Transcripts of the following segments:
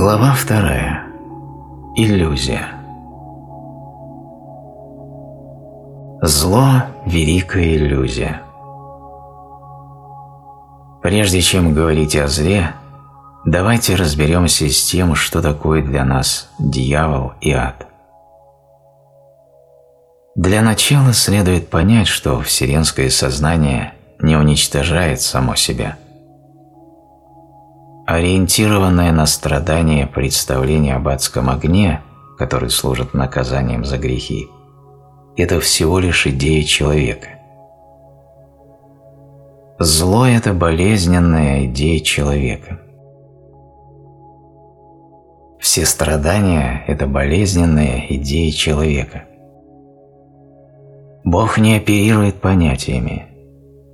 Глава вторая. Иллюзия. Зло – великая иллюзия. Прежде чем говорить о зле, давайте разберемся с тем, что такое для нас дьявол и ад. Для начала следует понять, что вселенское сознание не уничтожает само себя – Ориентированное на страдания представление об адском огне, который служит наказанием за грехи, это всего лишь идея человека. Зло – это болезненная идея человека. Все страдания – это болезненная идея человека. Бог не оперирует понятиями,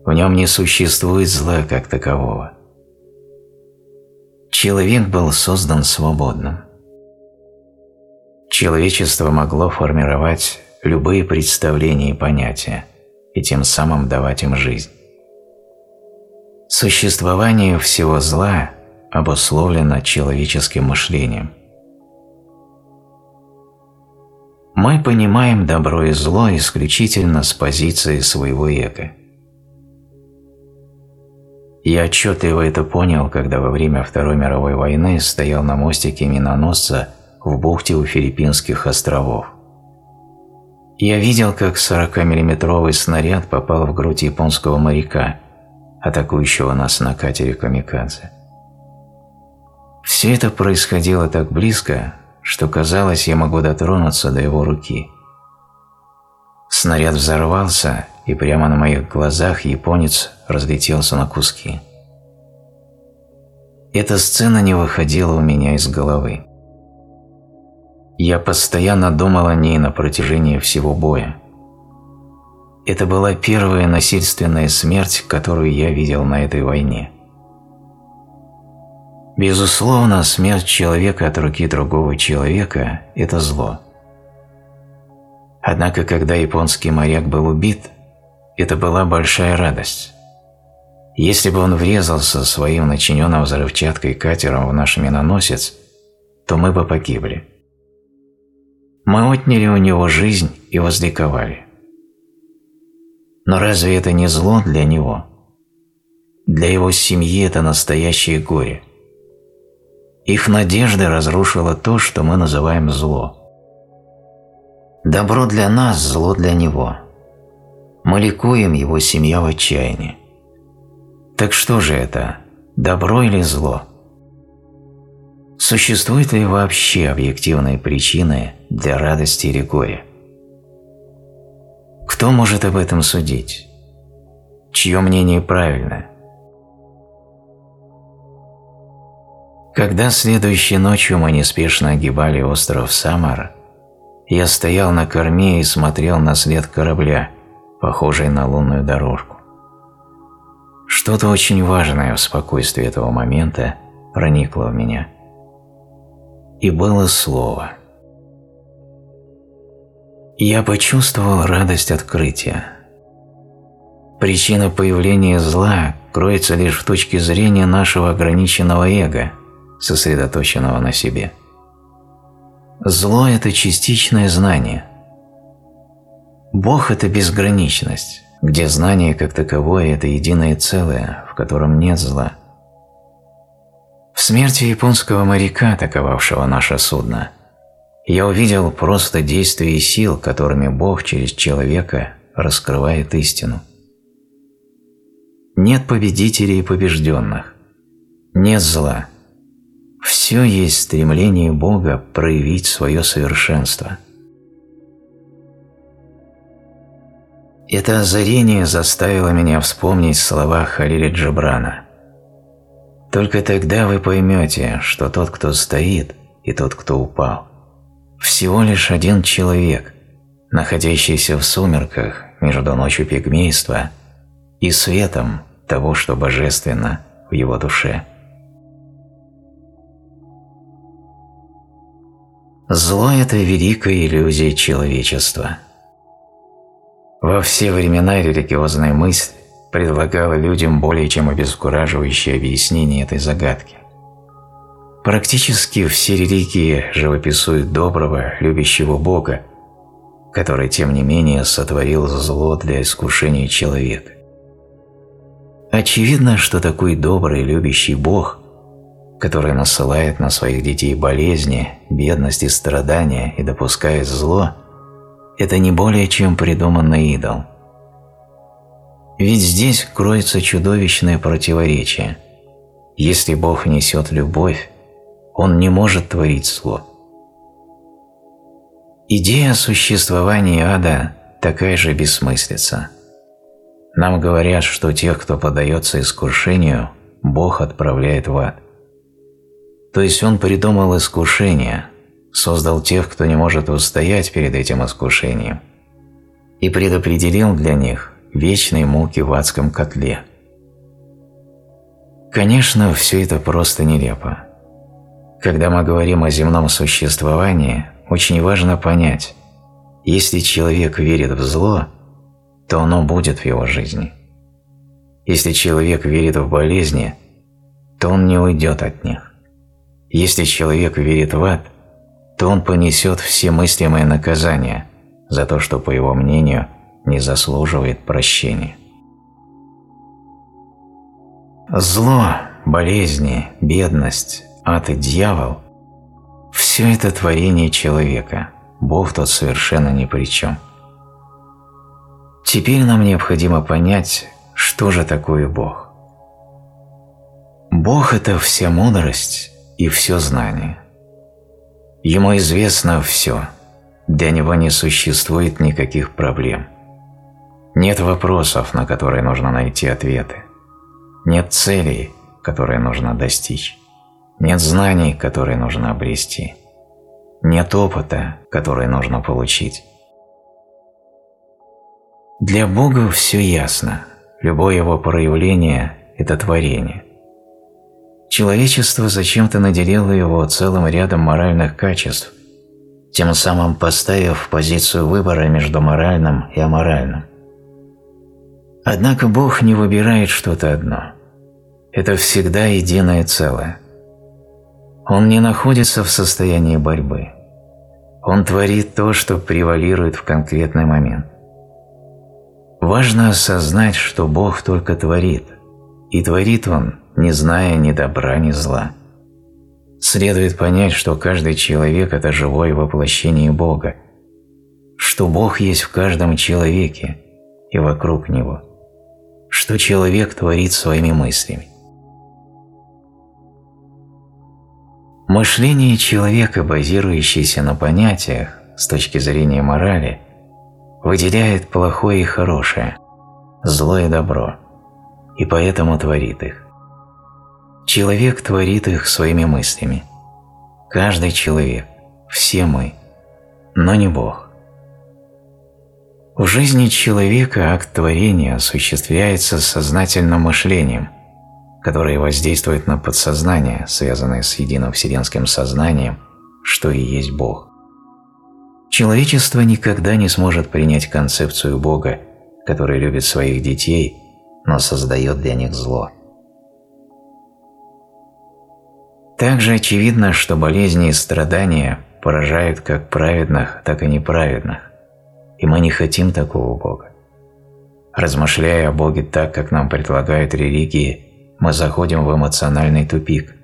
в нем не существует зла как такового. Человек был создан свободным. Человечество могло формировать любые представления и понятия, и тем самым давать им жизнь. Существование всего зла обусловлено человеческим мышлением. Мы понимаем добро и зло исключительно с позиции своего эго – я отчетливо это понял, когда во время Второй мировой войны стоял на мостике миноносца в бухте у Филиппинских островов. Я видел, как 40-миллиметровый снаряд попал в грудь японского моряка, атакующего нас на катере «Камикадзе». Все это происходило так близко, что казалось, я могу дотронуться до его руки. Снаряд взорвался, и прямо на моих глазах японец разлетелся на куски. Эта сцена не выходила у меня из головы. Я постоянно думал о ней на протяжении всего боя. Это была первая насильственная смерть, которую я видел на этой войне. Безусловно, смерть человека от руки другого человека – это зло. Однако, когда японский моряк был убит, это была большая радость. Если бы он врезался своим начиненным взрывчаткой катером в наш миноносец, то мы бы погибли. Мы отняли у него жизнь и возликовали. Но разве это не зло для него? Для его семьи это настоящее горе. Их надежда разрушила то, что мы называем зло. Добро для нас, зло для него – мы ликуем его семья в отчаянии. Так что же это, добро или зло? Существуют ли вообще объективные причины для радости или горя? Кто может об этом судить? Чье мнение правильно? Когда следующей ночью мы неспешно огибали остров Самар, я стоял на корме и смотрел на след корабля, похожей на лунную дорожку. Что-то очень важное в спокойствии этого момента проникло в меня. И было слово. Я почувствовал радость открытия. Причина появления зла кроется лишь в точке зрения нашего ограниченного эго, сосредоточенного на себе. Зло – это частичное знание – Бог – это безграничность, где знание как таковое – это единое целое, в котором нет зла. В смерти японского моряка, атаковавшего наше судно, я увидел просто действие сил, которыми Бог через человека раскрывает истину. Нет победителей и побежденных, нет зла. Все есть стремление Бога проявить свое совершенство – Это озарение заставило меня вспомнить слова Халиля Джабрана. Только тогда вы поймете, что тот, кто стоит, и тот, кто упал, всего лишь один человек, находящийся в сумерках между ночью пигмейства и светом того, что божественно в его душе. Зло – это великая иллюзия человечества – во все времена религиозная мысль предлагала людям более чем обескураживающее объяснение этой загадки. Практически все религии живописуют доброго, любящего Бога, который, тем не менее, сотворил зло для искушения человека. Очевидно, что такой добрый, любящий Бог, который насылает на своих детей болезни, бедность и страдания и допускает зло, это не более чем придуманный идол. Ведь здесь кроется чудовищное противоречие. Если Бог несет любовь, Он не может творить зло. Идея существования ада такая же бессмыслица. Нам говорят, что тех, кто поддается искушению, Бог отправляет в ад. То есть Он придумал искушение, создал тех, кто не может устоять перед этим искушением, и предопределил для них вечные муки в адском котле. Конечно, все это просто нелепо. Когда мы говорим о земном существовании, очень важно понять, если человек верит в зло, то оно будет в его жизни. Если человек верит в болезни, то он не уйдет от них. Если человек верит в ад, то он понесет все мыслимые наказания за то, что, по его мнению, не заслуживает прощения. Зло, болезни, бедность, ад и дьявол – все это творение человека, Бог тут совершенно ни при чем. Теперь нам необходимо понять, что же такое Бог. Бог – это вся мудрость и все знание. Ему известно все, для него не существует никаких проблем – нет вопросов, на которые нужно найти ответы. Нет целей, которые нужно достичь. Нет знаний, которые нужно обрести. Нет опыта, который нужно получить. Для Бога все ясно. Любое его проявление – это творение. Человечество зачем-то наделило его целым рядом моральных качеств, тем самым поставив в позицию выбора между моральным и аморальным. Однако Бог не выбирает что-то одно. Это всегда единое целое. Он не находится в состоянии борьбы. Он творит то, что превалирует в конкретный момент. Важно осознать, что Бог только творит, и творит Он, не зная ни добра, ни зла. Следует понять, что каждый человек – это живое воплощение Бога, что Бог есть в каждом человеке и вокруг него – что человек творит своими мыслями. Мышление человека, базирующееся на понятиях с точки зрения морали, выделяет плохое и хорошее, зло и добро, и поэтому творит их. Человек творит их своими мыслями. Каждый человек, все мы, но не Бог. В жизни человека акт творения осуществляется сознательным мышлением, которое воздействует на подсознание, связанное с единым вселенским сознанием, что и есть Бог. Человечество никогда не сможет принять концепцию Бога, который любит своих детей, но создает для них зло. Также очевидно, что болезни и страдания поражают как праведных, так и неправедных и мы не хотим такого Бога. Размышляя о Боге так, как нам предлагают религии, мы заходим в эмоциональный тупик.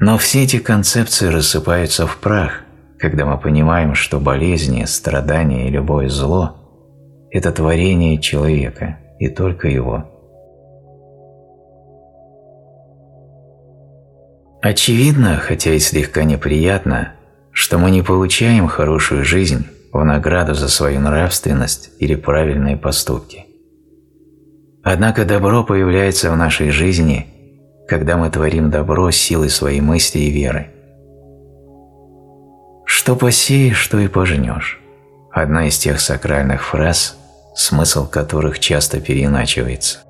Но все эти концепции рассыпаются в прах, когда мы понимаем, что болезни, страдания и любое зло – это творение человека, и только его. Очевидно, хотя и слегка неприятно, что мы не получаем хорошую жизнь в награду за свою нравственность или правильные поступки. Однако добро появляется в нашей жизни, когда мы творим добро силой своей мысли и веры. «Что посеешь, что и пожнешь» – одна из тех сакральных фраз, смысл которых часто переиначивается.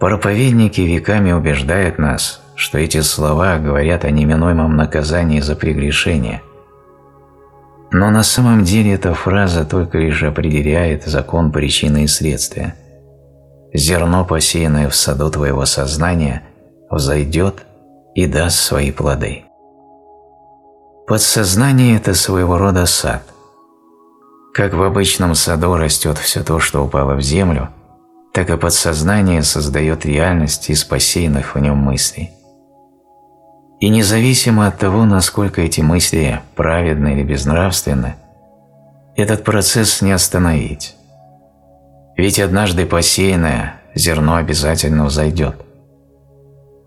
Проповедники веками убеждают нас, что эти слова говорят о неминуемом наказании за прегрешение – но на самом деле эта фраза только лишь определяет закон причины и следствия. Зерно, посеянное в саду твоего сознания, взойдет и даст свои плоды. Подсознание – это своего рода сад. Как в обычном саду растет все то, что упало в землю, так и подсознание создает реальность из посеянных в нем мыслей. И независимо от того, насколько эти мысли праведны или безнравственны, этот процесс не остановить. Ведь однажды посеянное зерно обязательно взойдет.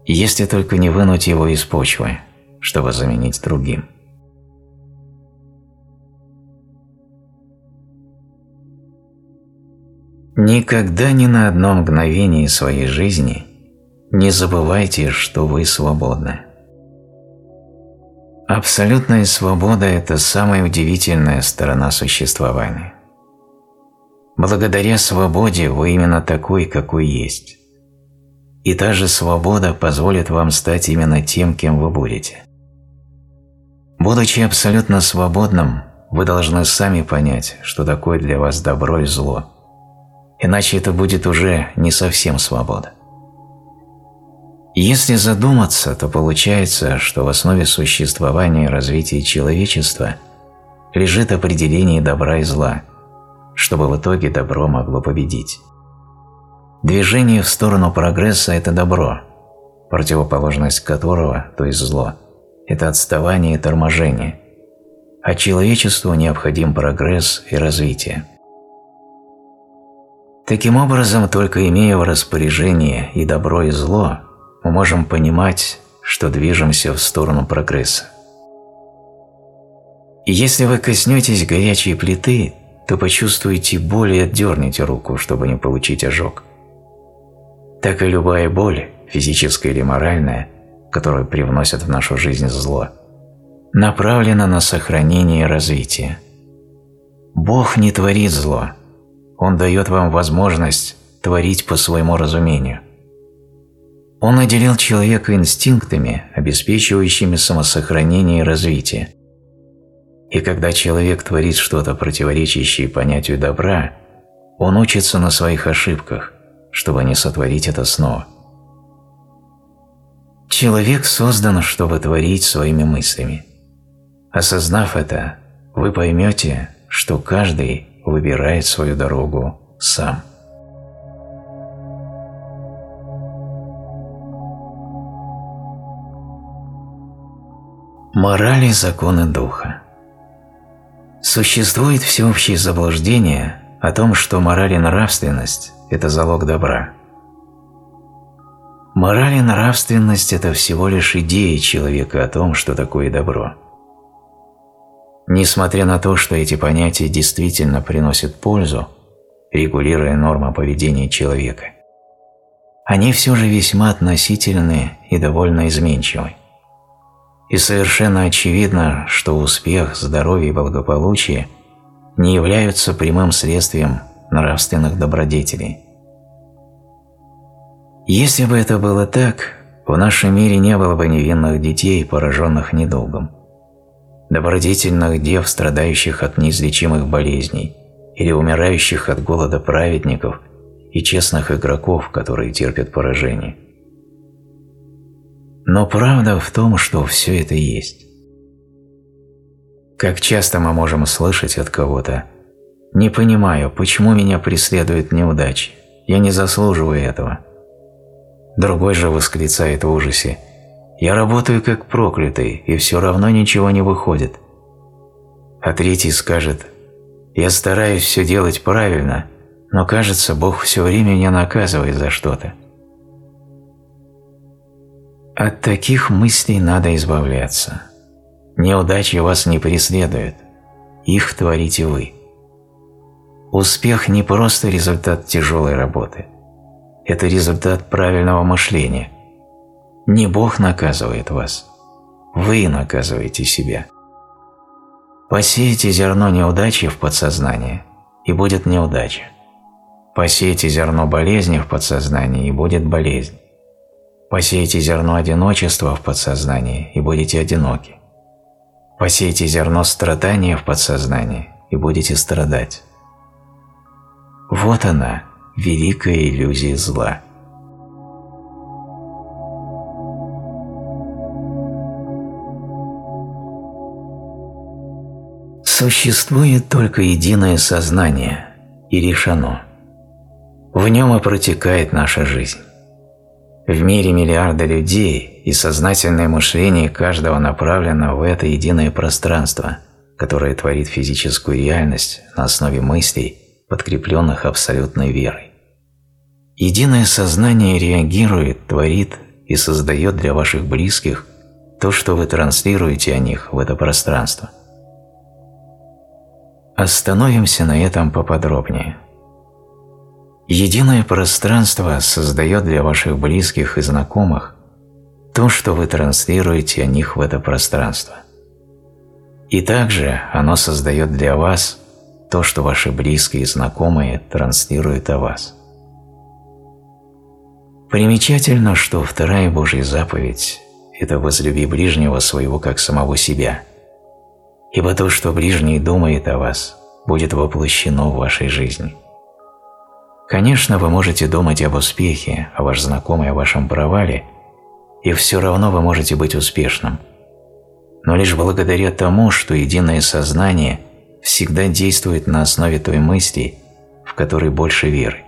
Если только не вынуть его из почвы, чтобы заменить другим. Никогда ни на одно мгновение своей жизни не забывайте, что вы свободны. Абсолютная свобода – это самая удивительная сторона существования. Благодаря свободе вы именно такой, какой есть. И та же свобода позволит вам стать именно тем, кем вы будете. Будучи абсолютно свободным, вы должны сами понять, что такое для вас добро и зло. Иначе это будет уже не совсем свобода. Если задуматься, то получается, что в основе существования и развития человечества лежит определение добра и зла, чтобы в итоге добро могло победить. Движение в сторону прогресса – это добро, противоположность которого, то есть зло, это отставание и торможение, а человечеству необходим прогресс и развитие. Таким образом, только имея в распоряжении и добро, и зло – мы можем понимать, что движемся в сторону прогресса. И если вы коснетесь горячей плиты, то почувствуете боль и отдерните руку, чтобы не получить ожог. Так и любая боль, физическая или моральная, которую привносят в нашу жизнь зло, направлена на сохранение и развитие. Бог не творит зло, Он дает вам возможность творить по своему разумению – он наделил человека инстинктами, обеспечивающими самосохранение и развитие. И когда человек творит что-то противоречащее понятию добра, он учится на своих ошибках, чтобы не сотворить это снова. Человек создан, чтобы творить своими мыслями. Осознав это, вы поймете, что каждый выбирает свою дорогу сам. Морали законы духа Существует всеобщее заблуждение о том, что мораль и нравственность – это залог добра. Мораль и нравственность – это всего лишь идея человека о том, что такое добро. Несмотря на то, что эти понятия действительно приносят пользу, регулируя нормы поведения человека, они все же весьма относительны и довольно изменчивы. И совершенно очевидно, что успех, здоровье и благополучие не являются прямым следствием нравственных добродетелей. Если бы это было так, в нашем мире не было бы невинных детей, пораженных недолгом, добродетельных дев, страдающих от неизлечимых болезней, или умирающих от голода праведников и честных игроков, которые терпят поражение. Но правда в том, что все это есть. Как часто мы можем слышать от кого-то «Не понимаю, почему меня преследуют неудачи? Я не заслуживаю этого». Другой же восклицает в ужасе «Я работаю как проклятый, и все равно ничего не выходит». А третий скажет «Я стараюсь все делать правильно, но кажется, Бог все время меня наказывает за что-то». От таких мыслей надо избавляться. Неудачи вас не преследуют, их творите вы. Успех не просто результат тяжелой работы, это результат правильного мышления. Не Бог наказывает вас, вы наказываете себя. Посеете зерно неудачи в подсознание, и будет неудача. Посеете зерно болезни в подсознание, и будет болезнь. Посеете зерно одиночества в подсознании и будете одиноки. Посеете зерно страдания в подсознании и будете страдать. Вот она, великая иллюзия зла. Существует только единое сознание, и решено. В нем и протекает наша жизнь. В мире миллиарда людей, и сознательное мышление каждого направлено в это единое пространство, которое творит физическую реальность на основе мыслей, подкрепленных абсолютной верой. Единое сознание реагирует, творит и создает для ваших близких то, что вы транслируете о них в это пространство. Остановимся на этом поподробнее. Единое пространство создает для ваших близких и знакомых то, что вы транслируете о них в это пространство. И также оно создает для вас то, что ваши близкие и знакомые транслируют о вас. Примечательно, что вторая Божья заповедь – это «возлюби ближнего своего, как самого себя», ибо то, что ближний думает о вас, будет воплощено в вашей жизни. Конечно, вы можете думать об успехе, а ваш знакомый о вашем провале, и все равно вы можете быть успешным. Но лишь благодаря тому, что единое сознание всегда действует на основе той мысли, в которой больше веры.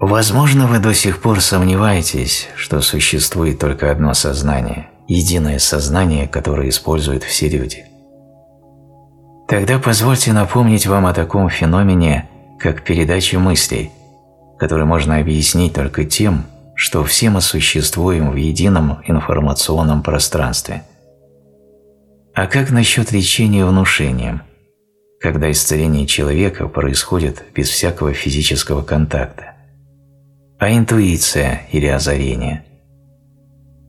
Возможно, вы до сих пор сомневаетесь, что существует только одно сознание, единое сознание, которое используют все люди. Тогда позвольте напомнить вам о таком феномене, как передача мыслей, который можно объяснить только тем, что все мы существуем в едином информационном пространстве. А как насчет лечения внушением, когда исцеление человека происходит без всякого физического контакта? а интуиция или озарение.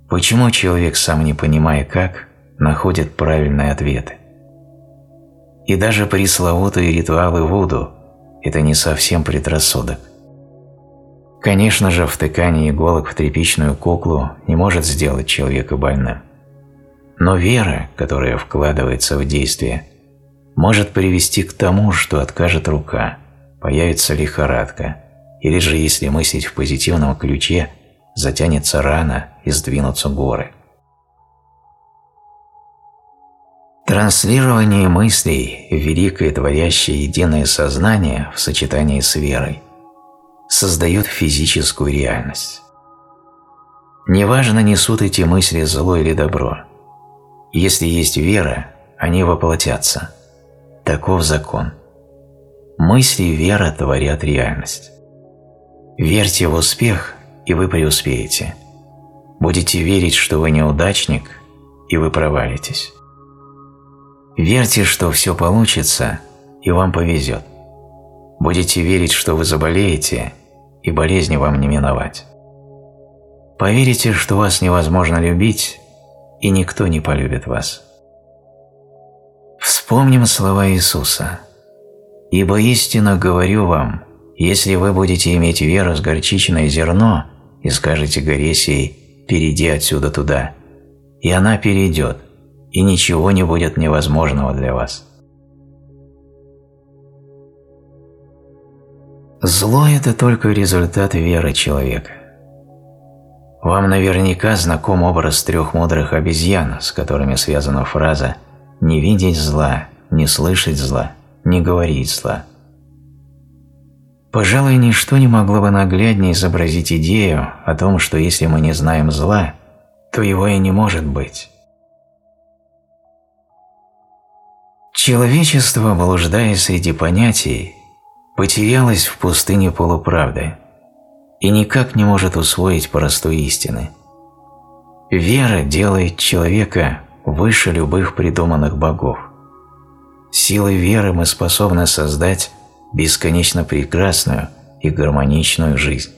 Почему человек, сам не понимая как, находит правильные ответы? И даже пресловутые ритуалы Вуду – это не совсем предрассудок. Конечно же, втыкание иголок в тряпичную куклу не может сделать человека больным. Но вера, которая вкладывается в действие, может привести к тому, что откажет рука, появится лихорадка – или же, если мыслить в позитивном ключе, затянется рана и сдвинутся горы. Транслирование мыслей в великое творящее единое сознание в сочетании с верой создает физическую реальность. Неважно, несут эти мысли зло или добро. Если есть вера, они воплотятся. Таков закон. Мысли и вера творят реальность. Верьте в успех, и вы преуспеете. Будете верить, что вы неудачник, и вы провалитесь. Верьте, что все получится, и вам повезет. Будете верить, что вы заболеете, и болезни вам не миновать. Поверите, что вас невозможно любить, и никто не полюбит вас. Вспомним слова Иисуса. «Ибо истинно говорю вам, если вы будете иметь веру с горчичное зерно и скажете горе сей «перейди отсюда туда», и она перейдет, и ничего не будет невозможного для вас. Зло – это только результат веры человека. Вам наверняка знаком образ трех мудрых обезьян, с которыми связана фраза «не видеть зла, не слышать зла, не говорить зла». Пожалуй, ничто не могло бы нагляднее изобразить идею о том, что если мы не знаем зла, то его и не может быть. Человечество, блуждая среди понятий, потерялось в пустыне полуправды и никак не может усвоить простой истины. Вера делает человека выше любых придуманных богов. Силой веры мы способны создать бесконечно прекрасную и гармоничную жизнь.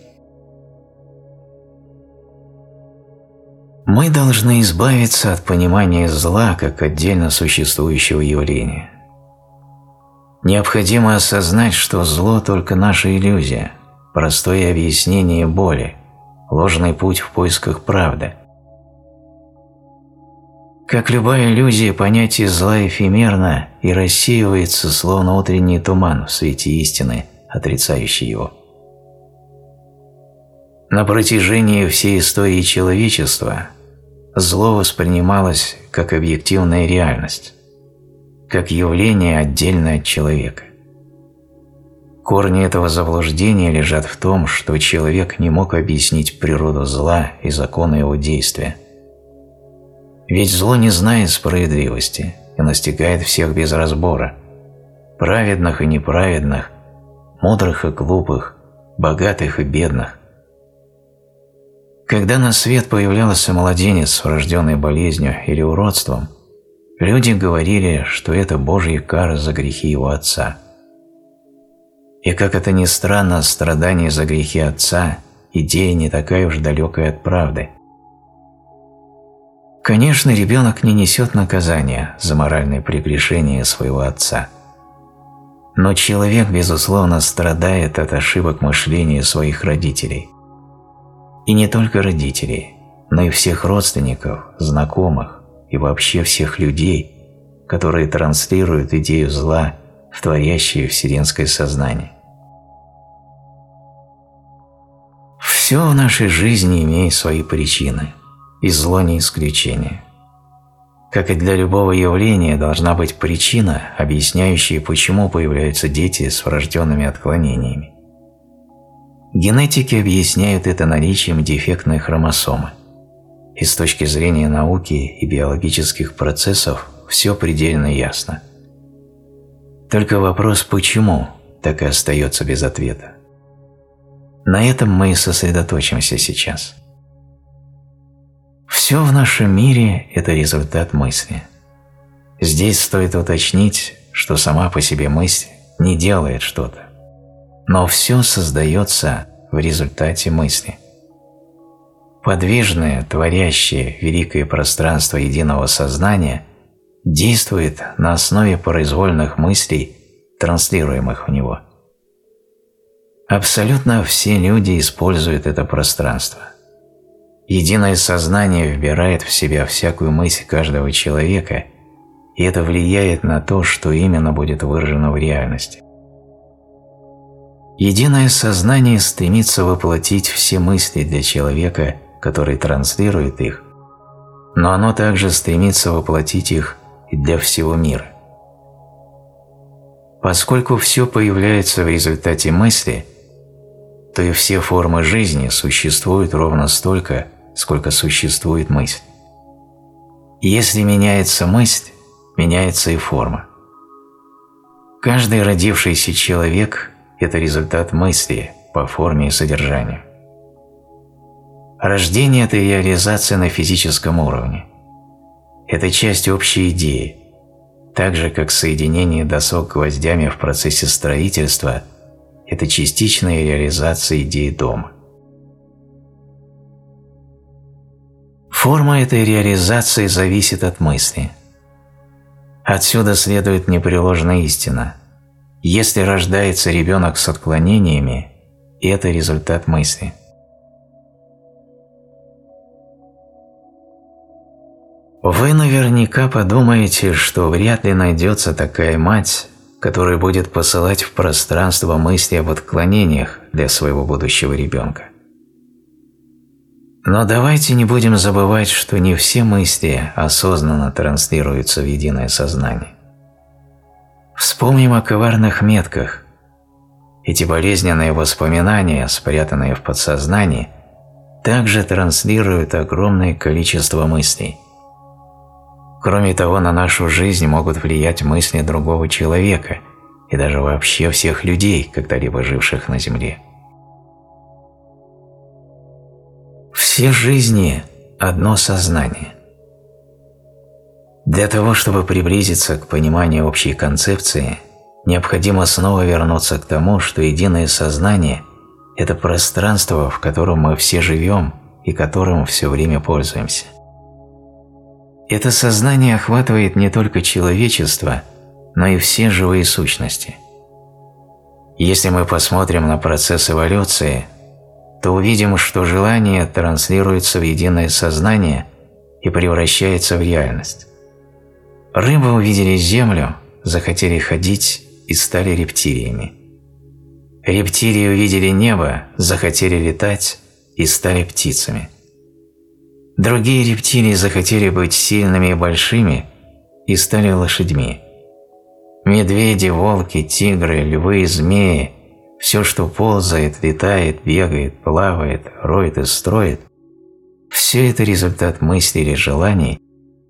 Мы должны избавиться от понимания зла как отдельно существующего явления. Необходимо осознать, что зло – только наша иллюзия, простое объяснение боли, ложный путь в поисках правды – как любая иллюзия, понятие зла эфемерно и рассеивается, словно утренний туман в свете истины, отрицающий его. На протяжении всей истории человечества зло воспринималось как объективная реальность, как явление отдельное от человека. Корни этого заблуждения лежат в том, что человек не мог объяснить природу зла и законы его действия. Ведь зло не знает справедливости и настигает всех без разбора, праведных и неправедных, мудрых и глупых, богатых и бедных. Когда на свет появлялся младенец с врожденной болезнью или уродством, люди говорили, что это Божья кара за грехи его отца. И как это ни странно, страдание за грехи отца – идея не такая уж далекая от правды. Конечно, ребенок не несет наказания за моральное прегрешение своего отца – но человек, безусловно, страдает от ошибок мышления своих родителей. И не только родителей, но и всех родственников, знакомых и вообще всех людей, которые транслируют идею зла в творящее вселенское сознание. Все в нашей жизни имеет свои причины, и зло не исключение. Как и для любого явления должна быть причина, объясняющая, почему появляются дети с врожденными отклонениями. Генетики объясняют это наличием дефектной хромосомы. И с точки зрения науки и биологических процессов все предельно ясно. Только вопрос «почему?» так и остается без ответа. На этом мы и сосредоточимся сейчас. Все в нашем мире – это результат мысли. Здесь стоит уточнить, что сама по себе мысль не делает что-то, но все создается в результате мысли. Подвижное, творящее великое пространство единого сознания действует на основе произвольных мыслей, транслируемых в него. Абсолютно все люди используют это пространство. Единое сознание вбирает в себя всякую мысль каждого человека, и это влияет на то, что именно будет выражено в реальности. Единое сознание стремится воплотить все мысли для человека, который транслирует их, но оно также стремится воплотить их и для всего мира. Поскольку все появляется в результате мысли, то и все формы жизни существуют ровно столько, сколько существует мысль. Если меняется мысль, меняется и форма. Каждый родившийся человек – это результат мысли по форме и содержанию. Рождение – это реализация на физическом уровне. Это часть общей идеи, так же, как соединение досок гвоздями в процессе строительства – это частичная реализация идеи дома. Форма этой реализации зависит от мысли. Отсюда следует непреложная истина. Если рождается ребенок с отклонениями, это результат мысли. Вы наверняка подумаете, что вряд ли найдется такая мать, которая будет посылать в пространство мысли об отклонениях для своего будущего ребенка. Но давайте не будем забывать, что не все мысли осознанно транслируются в единое сознание. Вспомним о коварных метках. Эти болезненные воспоминания, спрятанные в подсознании, также транслируют огромное количество мыслей. Кроме того, на нашу жизнь могут влиять мысли другого человека и даже вообще всех людей, когда-либо живших на Земле. Все жизни – одно сознание. Для того, чтобы приблизиться к пониманию общей концепции, необходимо снова вернуться к тому, что единое сознание – это пространство, в котором мы все живем и которым все время пользуемся. Это сознание охватывает не только человечество, но и все живые сущности. Если мы посмотрим на процесс эволюции – то увидим, что желание транслируется в единое сознание и превращается в реальность. Рыбы увидели землю, захотели ходить и стали рептилиями. Рептилии увидели небо, захотели летать и стали птицами. Другие рептилии захотели быть сильными и большими и стали лошадьми. Медведи, волки, тигры, львы, змеи – все, что ползает, летает, бегает, плавает, роет и строит – все это результат мыслей или желаний,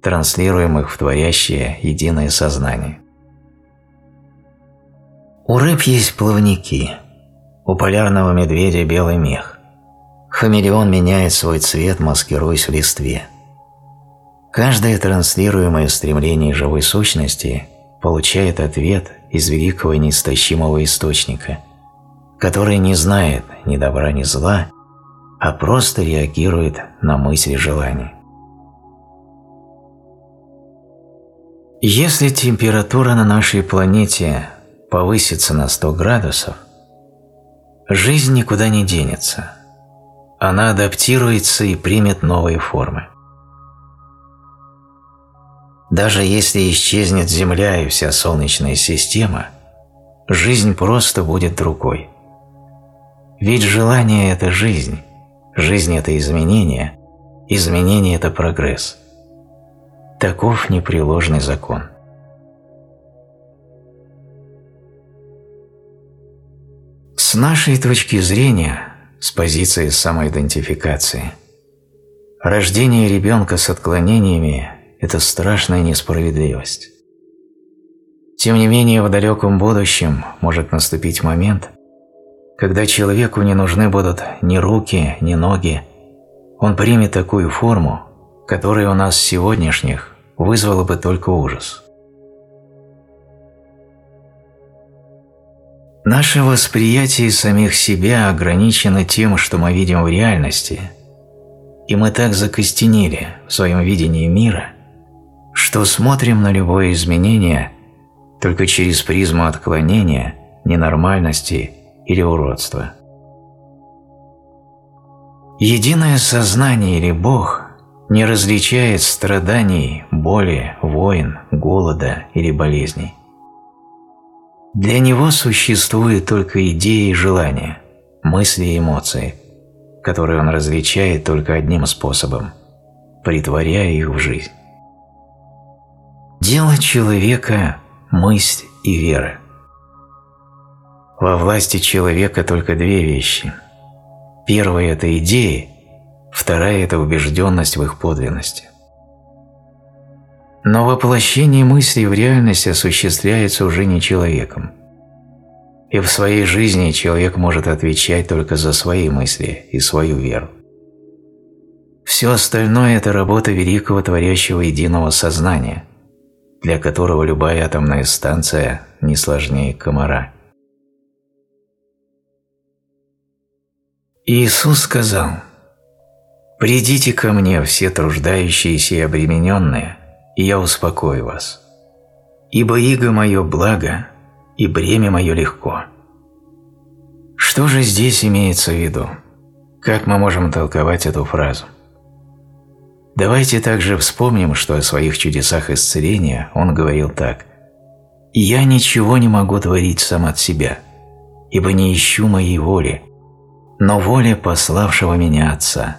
транслируемых в творящее единое сознание. У рыб есть плавники, у полярного медведя белый мех. Хамелеон меняет свой цвет, маскируясь в листве. Каждое транслируемое стремление живой сущности получает ответ из великого неистощимого источника, который не знает ни добра, ни зла, а просто реагирует на мысли желания. Если температура на нашей планете повысится на 100 градусов, жизнь никуда не денется. Она адаптируется и примет новые формы. Даже если исчезнет Земля и вся Солнечная система, жизнь просто будет другой. Ведь желание – это жизнь, жизнь – это изменение, изменение – это прогресс. Таков непреложный закон. С нашей точки зрения, с позиции самоидентификации, рождение ребенка с отклонениями – это страшная несправедливость. Тем не менее, в далеком будущем может наступить момент, когда человеку не нужны будут ни руки, ни ноги, он примет такую форму, которая у нас сегодняшних вызвало бы только ужас. Наше восприятие самих себя ограничено тем, что мы видим в реальности, и мы так закостенели в своем видении мира, что смотрим на любое изменение только через призму отклонения, ненормальности или уродства. Единое сознание или Бог не различает страданий, боли, войн, голода или болезней. Для него существуют только идеи и желания, мысли и эмоции, которые он различает только одним способом – притворяя их в жизнь. Дело человека – мысль и вера. Во власти человека только две вещи. Первая – это идеи, вторая – это убежденность в их подлинности. Но воплощение мыслей в реальность осуществляется уже не человеком. И в своей жизни человек может отвечать только за свои мысли и свою веру. Все остальное – это работа великого творящего единого сознания, для которого любая атомная станция не сложнее комара. Иисус сказал – «Придите ко мне, все труждающиеся и обремененные, и я успокою вас. Ибо иго мое благо, и бремя мое легко». Что же здесь имеется в виду? Как мы можем толковать эту фразу? Давайте также вспомним, что о своих чудесах исцеления он говорил так. «Я ничего не могу творить сам от себя, ибо не ищу моей воли, но воля пославшего меня Отца».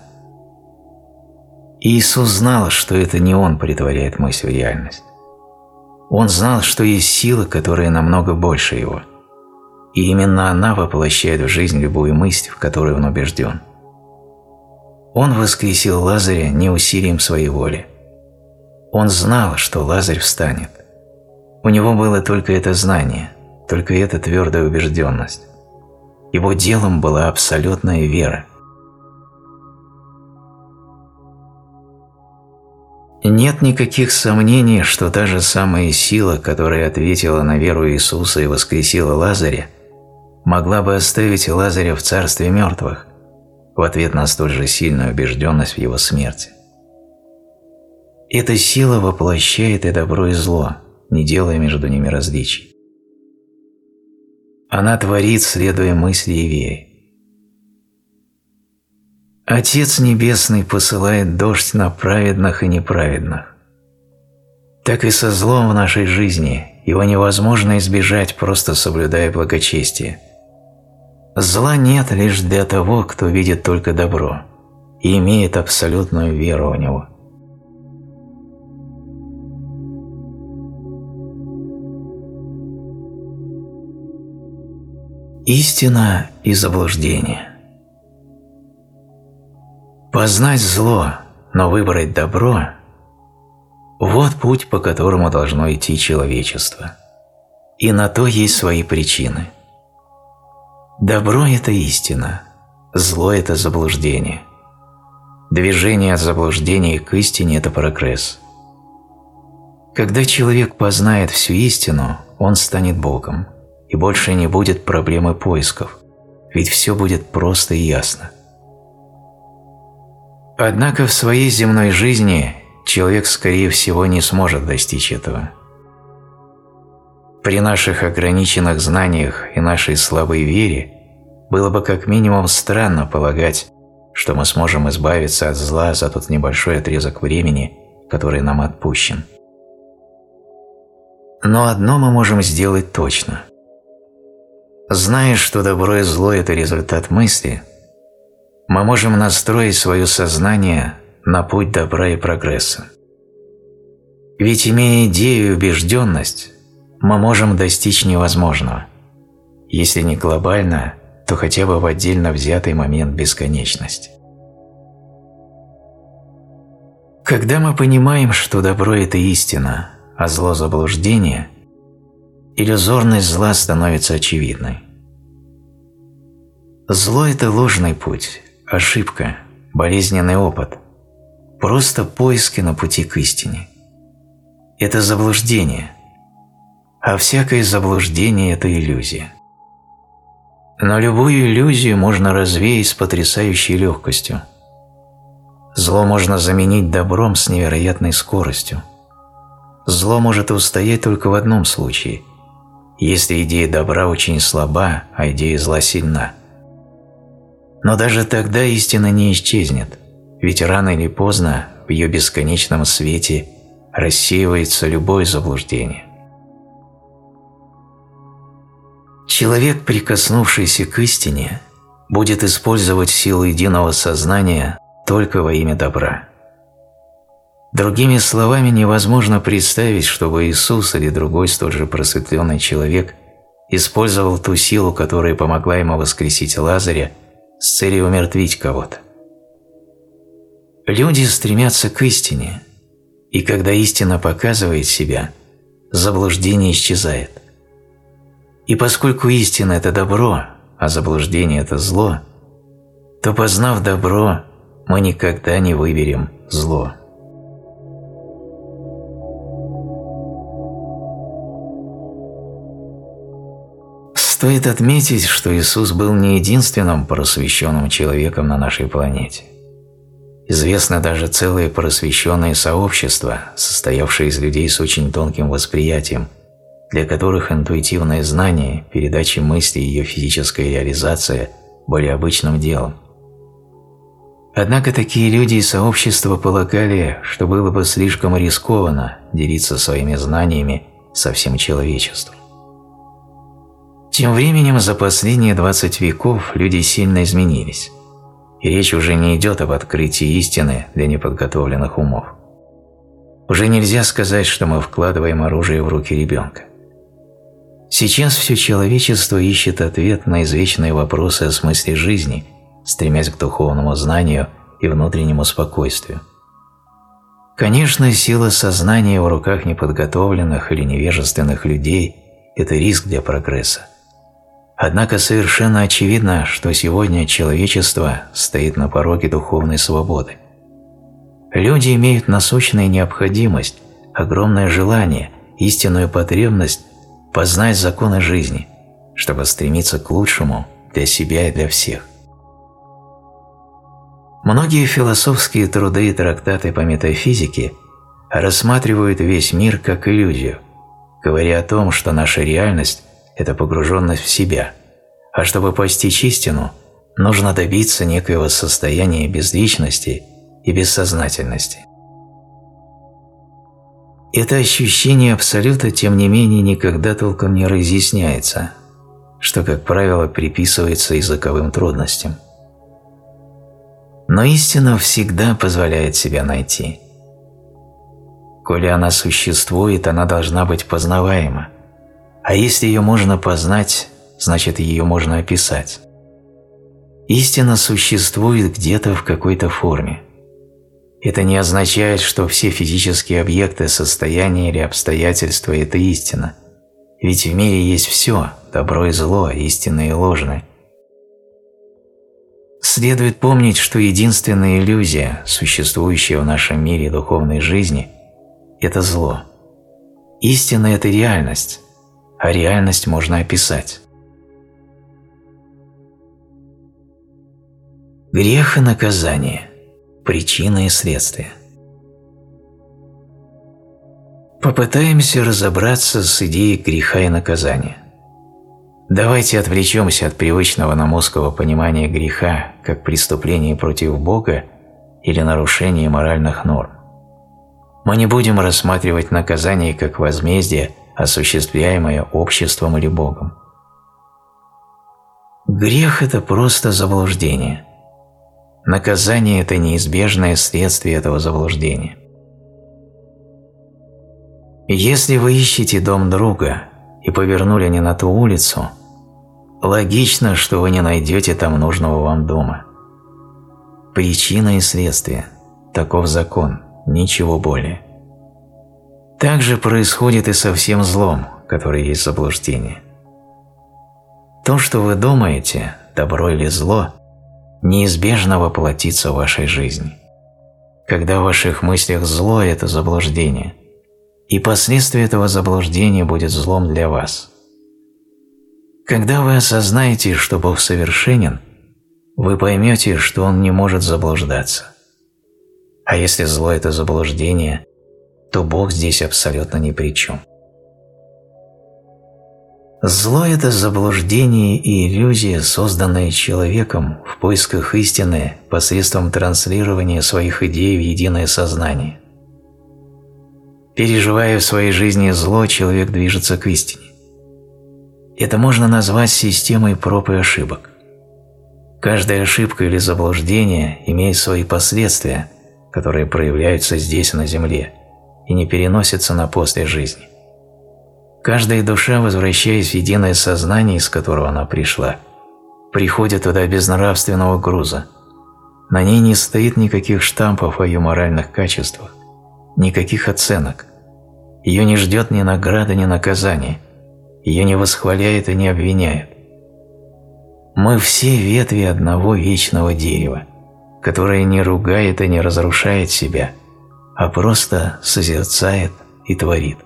Иисус знал, что это не Он притворяет мысль в реальность. Он знал, что есть сила, которая намного больше Его. И именно она воплощает в жизнь любую мысль, в которой он убежден. Он воскресил Лазаря не усилием своей воли. Он знал, что Лазарь встанет. У него было только это знание, только эта твердая убежденность. Его делом была абсолютная вера – Нет никаких сомнений, что та же самая сила, которая ответила на веру Иисуса и воскресила Лазаря, могла бы оставить Лазаря в царстве мертвых в ответ на столь же сильную убежденность в его смерти. Эта сила воплощает и добро, и зло, не делая между ними различий. Она творит, следуя мысли и вере. Отец Небесный посылает дождь на праведных и неправедных. Так и со злом в нашей жизни его невозможно избежать, просто соблюдая благочестие. Зла нет лишь для того, кто видит только добро, и имеет абсолютную веру в него. Истина и заблуждение Познать зло, но выбрать добро – вот путь, по которому должно идти человечество. И на то есть свои причины. Добро – это истина, зло – это заблуждение. Движение от заблуждения к истине – это прогресс. Когда человек познает всю истину, он станет Богом – и больше не будет проблемы поисков, ведь все будет просто и ясно. Однако в своей земной жизни человек, скорее всего, не сможет достичь этого. При наших ограниченных знаниях и нашей слабой вере было бы как минимум странно полагать, что мы сможем избавиться от зла за тот небольшой отрезок времени, который нам отпущен. Но одно мы можем сделать точно. Зная, что добро и зло – это результат мысли, мы можем настроить свое сознание на путь добра и прогресса. Ведь имея идею и убежденность, мы можем достичь невозможного, если не глобально, то хотя бы в отдельно взятый момент бесконечности. Когда мы понимаем, что добро – это истина, а зло – заблуждение – иллюзорность зла становится очевидной. Зло – это ложный путь, ошибка, болезненный опыт, просто поиски на пути к истине. Это заблуждение, а всякое заблуждение – это иллюзия. Но любую иллюзию можно развеять с потрясающей легкостью. Зло можно заменить добром с невероятной скоростью. Зло может устоять только в одном случае – если идея добра очень слаба, а идея зла сильна. Но даже тогда истина не исчезнет, ведь рано или поздно в ее бесконечном свете рассеивается любое заблуждение. Человек, прикоснувшийся к истине, будет использовать силу единого сознания только во имя добра. Другими словами, невозможно представить, чтобы Иисус или другой столь же просветленный человек использовал ту силу, которая помогла ему воскресить Лазаря с целью умертвить кого-то. Люди стремятся к истине, и когда истина показывает себя, заблуждение исчезает. И поскольку истина – это добро, а заблуждение – это зло, то, познав добро, мы никогда не выберем зло. Стоит отметить, что Иисус был не единственным просвещенным человеком на нашей планете. Известно даже целые просвещенные сообщества, состоявшие из людей с очень тонким восприятием, для которых интуитивное знание, передача мысли и ее физическая реализация были обычным делом. Однако такие люди и сообщества полагали, что было бы слишком рискованно делиться своими знаниями со всем человечеством. Тем временем за последние 20 веков люди сильно изменились, и речь уже не идет об открытии истины для неподготовленных умов. Уже нельзя сказать, что мы вкладываем оружие в руки ребенка. Сейчас все человечество ищет ответ на извечные вопросы о смысле жизни, стремясь к духовному знанию и внутреннему спокойствию. Конечно, сила сознания в руках неподготовленных или невежественных людей – это риск для прогресса. Однако совершенно очевидно, что сегодня человечество стоит на пороге духовной свободы. Люди имеют насущную необходимость, огромное желание, истинную потребность познать законы жизни, чтобы стремиться к лучшему для себя и для всех. Многие философские труды и трактаты по метафизике рассматривают весь мир как иллюзию, говоря о том, что наша реальность – это погруженность в себя, а чтобы постичь истину, нужно добиться некоего состояния безличности и бессознательности. Это ощущение абсолюта, тем не менее, никогда толком не разъясняется, что, как правило, приписывается языковым трудностям. Но истина всегда позволяет себя найти. Коли она существует, она должна быть познаваема. А если ее можно познать, значит ее можно описать. Истина существует где-то в какой-то форме. Это не означает, что все физические объекты, состояния или обстоятельства – это истина. Ведь в мире есть все – добро и зло, истинное и ложное. Следует помнить, что единственная иллюзия, существующая в нашем мире духовной жизни – это зло. Истина – это реальность, а реальность можно описать. Грех и наказание – Причина и следствие. Попытаемся разобраться с идеей греха и наказания. Давайте отвлечемся от привычного нам узкого понимания греха как преступления против Бога или нарушения моральных норм. Мы не будем рассматривать наказание как возмездие, осуществляемое обществом или Богом. Грех – это просто заблуждение – Наказание – это неизбежное следствие этого заблуждения. Если вы ищете дом друга и повернули не на ту улицу, логично, что вы не найдете там нужного вам дома. Причина и следствие – таков закон, ничего более. Так же происходит и со всем злом, которое есть заблуждение. То, что вы думаете, добро или зло – неизбежно воплотится в вашей жизни. Когда в ваших мыслях зло – это заблуждение, и последствия этого заблуждения будет злом для вас. Когда вы осознаете, что Бог совершенен, вы поймете, что Он не может заблуждаться. А если зло – это заблуждение, то Бог здесь абсолютно ни при чем. Зло – это заблуждение и иллюзия, созданные человеком в поисках истины посредством транслирования своих идей в единое сознание. Переживая в своей жизни зло, человек движется к истине. Это можно назвать системой проб и ошибок. Каждая ошибка или заблуждение имеет свои последствия, которые проявляются здесь, на Земле, и не переносятся на после жизни. Каждая душа, возвращаясь в единое сознание, из которого она пришла, приходит туда без нравственного груза. На ней не стоит никаких штампов о ее моральных качествах, никаких оценок. Ее не ждет ни награда, ни наказания. Ее не восхваляет и не обвиняет. Мы все ветви одного вечного дерева, которое не ругает и не разрушает себя, а просто созерцает и творит.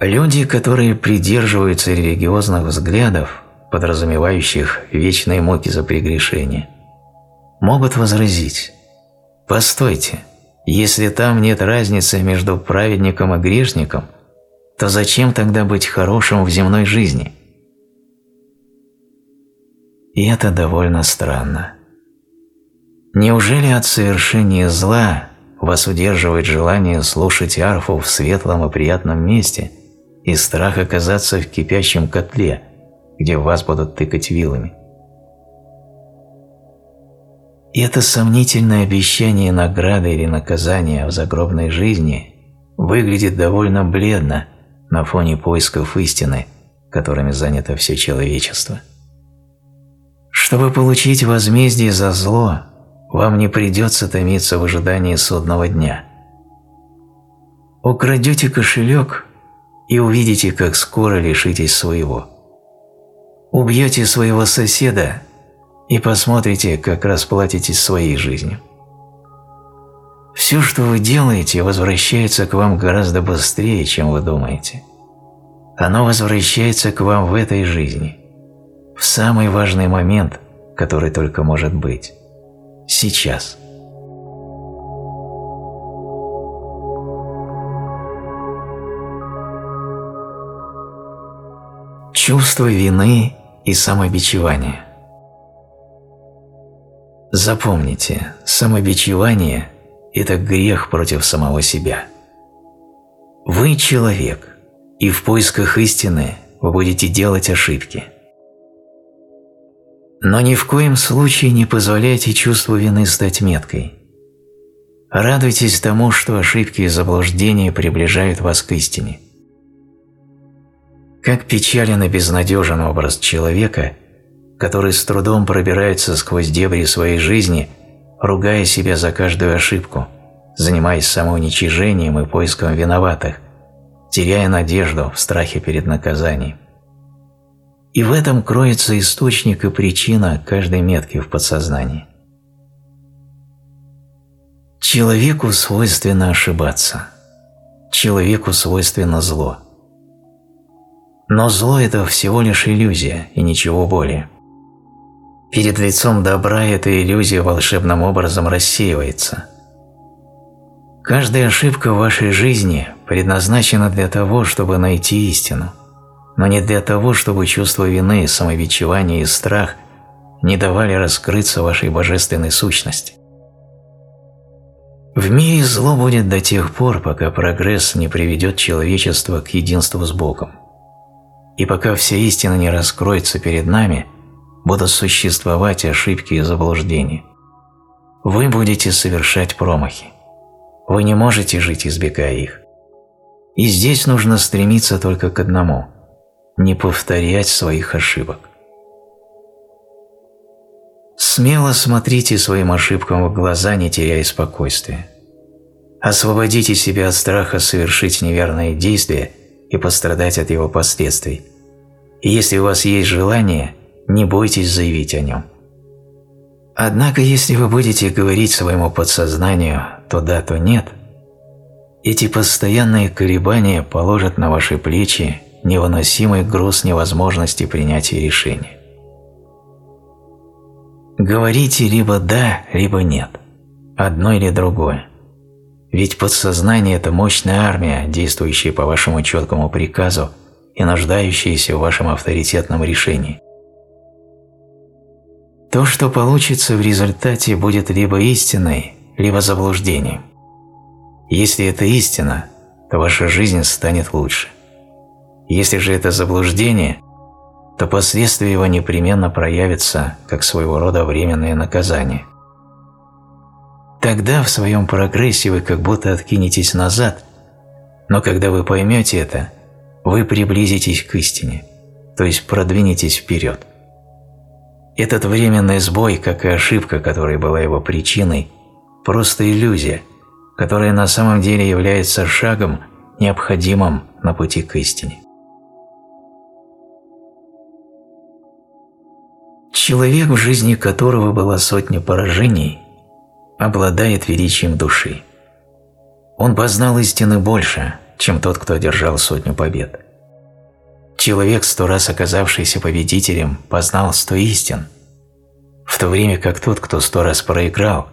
Люди, которые придерживаются религиозных взглядов, подразумевающих вечные муки за прегрешение, могут возразить «Постойте, если там нет разницы между праведником и грешником, то зачем тогда быть хорошим в земной жизни?» И это довольно странно. Неужели от совершения зла вас удерживает желание слушать арфу в светлом и приятном месте – и страх оказаться в кипящем котле, где вас будут тыкать вилами. И это сомнительное обещание награды или наказания в загробной жизни выглядит довольно бледно на фоне поисков истины, которыми занято все человечество. Чтобы получить возмездие за зло, вам не придется томиться в ожидании судного дня. Украдете кошелек и увидите, как скоро лишитесь своего. Убьете своего соседа и посмотрите, как расплатитесь своей жизнью. Все, что вы делаете, возвращается к вам гораздо быстрее, чем вы думаете. Оно возвращается к вам в этой жизни, в самый важный момент, который только может быть. Сейчас. Чувство вины и самобичевания. Запомните, самобичевание – это грех против самого себя. Вы человек, и в поисках истины вы будете делать ошибки. Но ни в коем случае не позволяйте чувству вины стать меткой. Радуйтесь тому, что ошибки и заблуждения приближают вас к истине. Как печален и безнадежен образ человека, который с трудом пробирается сквозь дебри своей жизни, ругая себя за каждую ошибку, занимаясь самоуничижением и поиском виноватых, теряя надежду в страхе перед наказанием. И в этом кроется источник и причина каждой метки в подсознании. Человеку свойственно ошибаться. Человеку свойственно зло. Но зло – это всего лишь иллюзия и ничего более. Перед лицом добра эта иллюзия волшебным образом рассеивается. Каждая ошибка в вашей жизни предназначена для того, чтобы найти истину – но не для того, чтобы чувство вины, самобичевание и страх не давали раскрыться вашей божественной сущности. В мире зло будет до тех пор, пока прогресс не приведет человечество к единству с Богом. И пока вся истина не раскроется перед нами, будут существовать ошибки и заблуждения. Вы будете совершать промахи. Вы не можете жить, избегая их. И здесь нужно стремиться только к одному – не повторять своих ошибок. Смело смотрите своим ошибкам в глаза, не теряя спокойствия. Освободите себя от страха совершить неверные действия и пострадать от его последствий. И если у вас есть желание, не бойтесь заявить о нем. Однако, если вы будете говорить своему подсознанию «то да, то нет», эти постоянные колебания положат на ваши плечи невыносимый груз невозможности принятия решения. Говорите либо «да», либо «нет», одно или другое. Ведь подсознание – это мощная армия, действующая по вашему четкому приказу и нуждающаяся в вашем авторитетном решении. То, что получится в результате, будет либо истиной, либо заблуждением. Если это истина, то ваша жизнь станет лучше – если же это заблуждение, то последствия его непременно проявятся как своего рода временное наказание. Тогда в своем прогрессе вы как будто откинетесь назад, но когда вы поймете это, вы приблизитесь к истине, то есть продвинетесь вперед. Этот временный сбой, как и ошибка, которая была его причиной, просто иллюзия, которая на самом деле является шагом, необходимым на пути к истине. Человек, в жизни которого была сотня поражений, обладает величием души. Он познал истины больше, чем тот, кто одержал сотню побед. Человек, сто раз оказавшийся победителем, познал сто истин, в то время как тот, кто сто раз проиграл,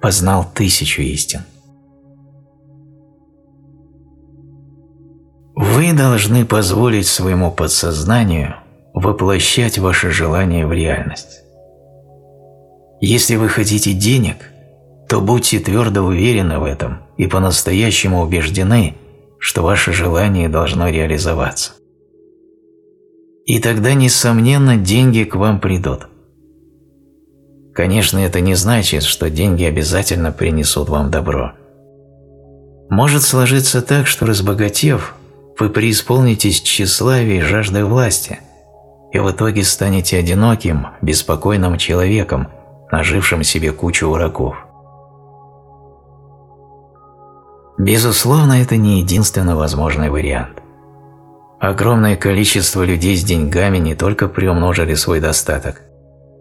познал тысячу истин. Вы должны позволить своему подсознанию воплощать ваше желание в реальность. Если вы хотите денег, то будьте твердо уверены в этом и по-настоящему убеждены, что ваше желание должно реализоваться. И тогда, несомненно, деньги к вам придут. Конечно, это не значит, что деньги обязательно принесут вам добро. Может сложиться так, что разбогатев, вы преисполнитесь тщеславия и жаждой власти – и в итоге станете одиноким, беспокойным человеком, нажившим себе кучу врагов. Безусловно, это не единственно возможный вариант. Огромное количество людей с деньгами не только приумножили свой достаток,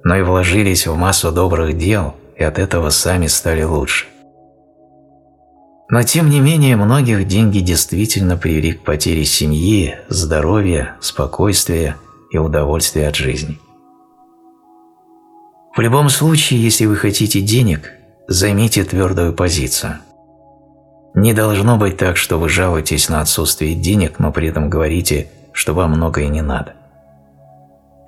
но и вложились в массу добрых дел и от этого сами стали лучше. Но тем не менее, многих деньги действительно привели к потере семьи, здоровья, спокойствия – и удовольствие от жизни. В любом случае, если вы хотите денег, займите твердую позицию. Не должно быть так, что вы жалуетесь на отсутствие денег, но при этом говорите, что вам многое не надо.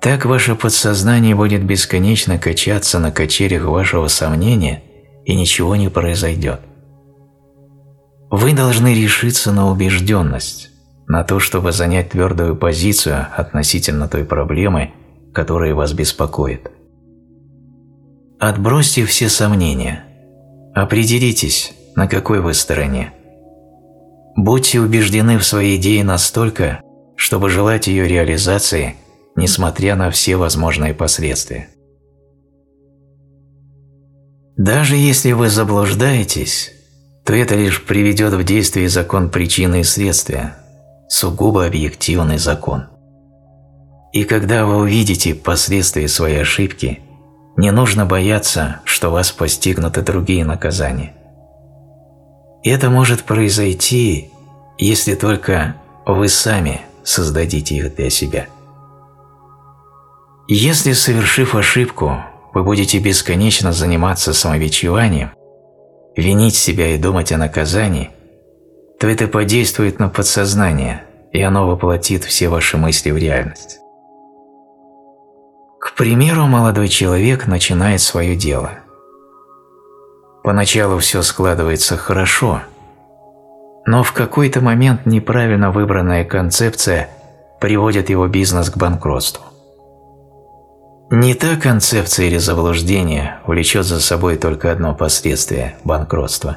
Так ваше подсознание будет бесконечно качаться на качелях вашего сомнения, и ничего не произойдет. Вы должны решиться на убежденность, на то, чтобы занять твердую позицию относительно той проблемы, которая вас беспокоит. Отбросьте все сомнения. Определитесь, на какой вы стороне. Будьте убеждены в своей идее настолько, чтобы желать ее реализации, несмотря на все возможные последствия. Даже если вы заблуждаетесь, то это лишь приведет в действие закон причины и следствия, сугубо объективный закон. И когда вы увидите последствия своей ошибки, не нужно бояться, что вас постигнут и другие наказания. Это может произойти, если только вы сами создадите их для себя. Если, совершив ошибку, вы будете бесконечно заниматься самобичеванием, винить себя и думать о наказании, то это подействует на подсознание, и оно воплотит все ваши мысли в реальность. К примеру, молодой человек начинает свое дело. Поначалу все складывается хорошо, но в какой-то момент неправильно выбранная концепция приводит его бизнес к банкротству. Не та концепция или заблуждение влечет за собой только одно последствие – банкротство.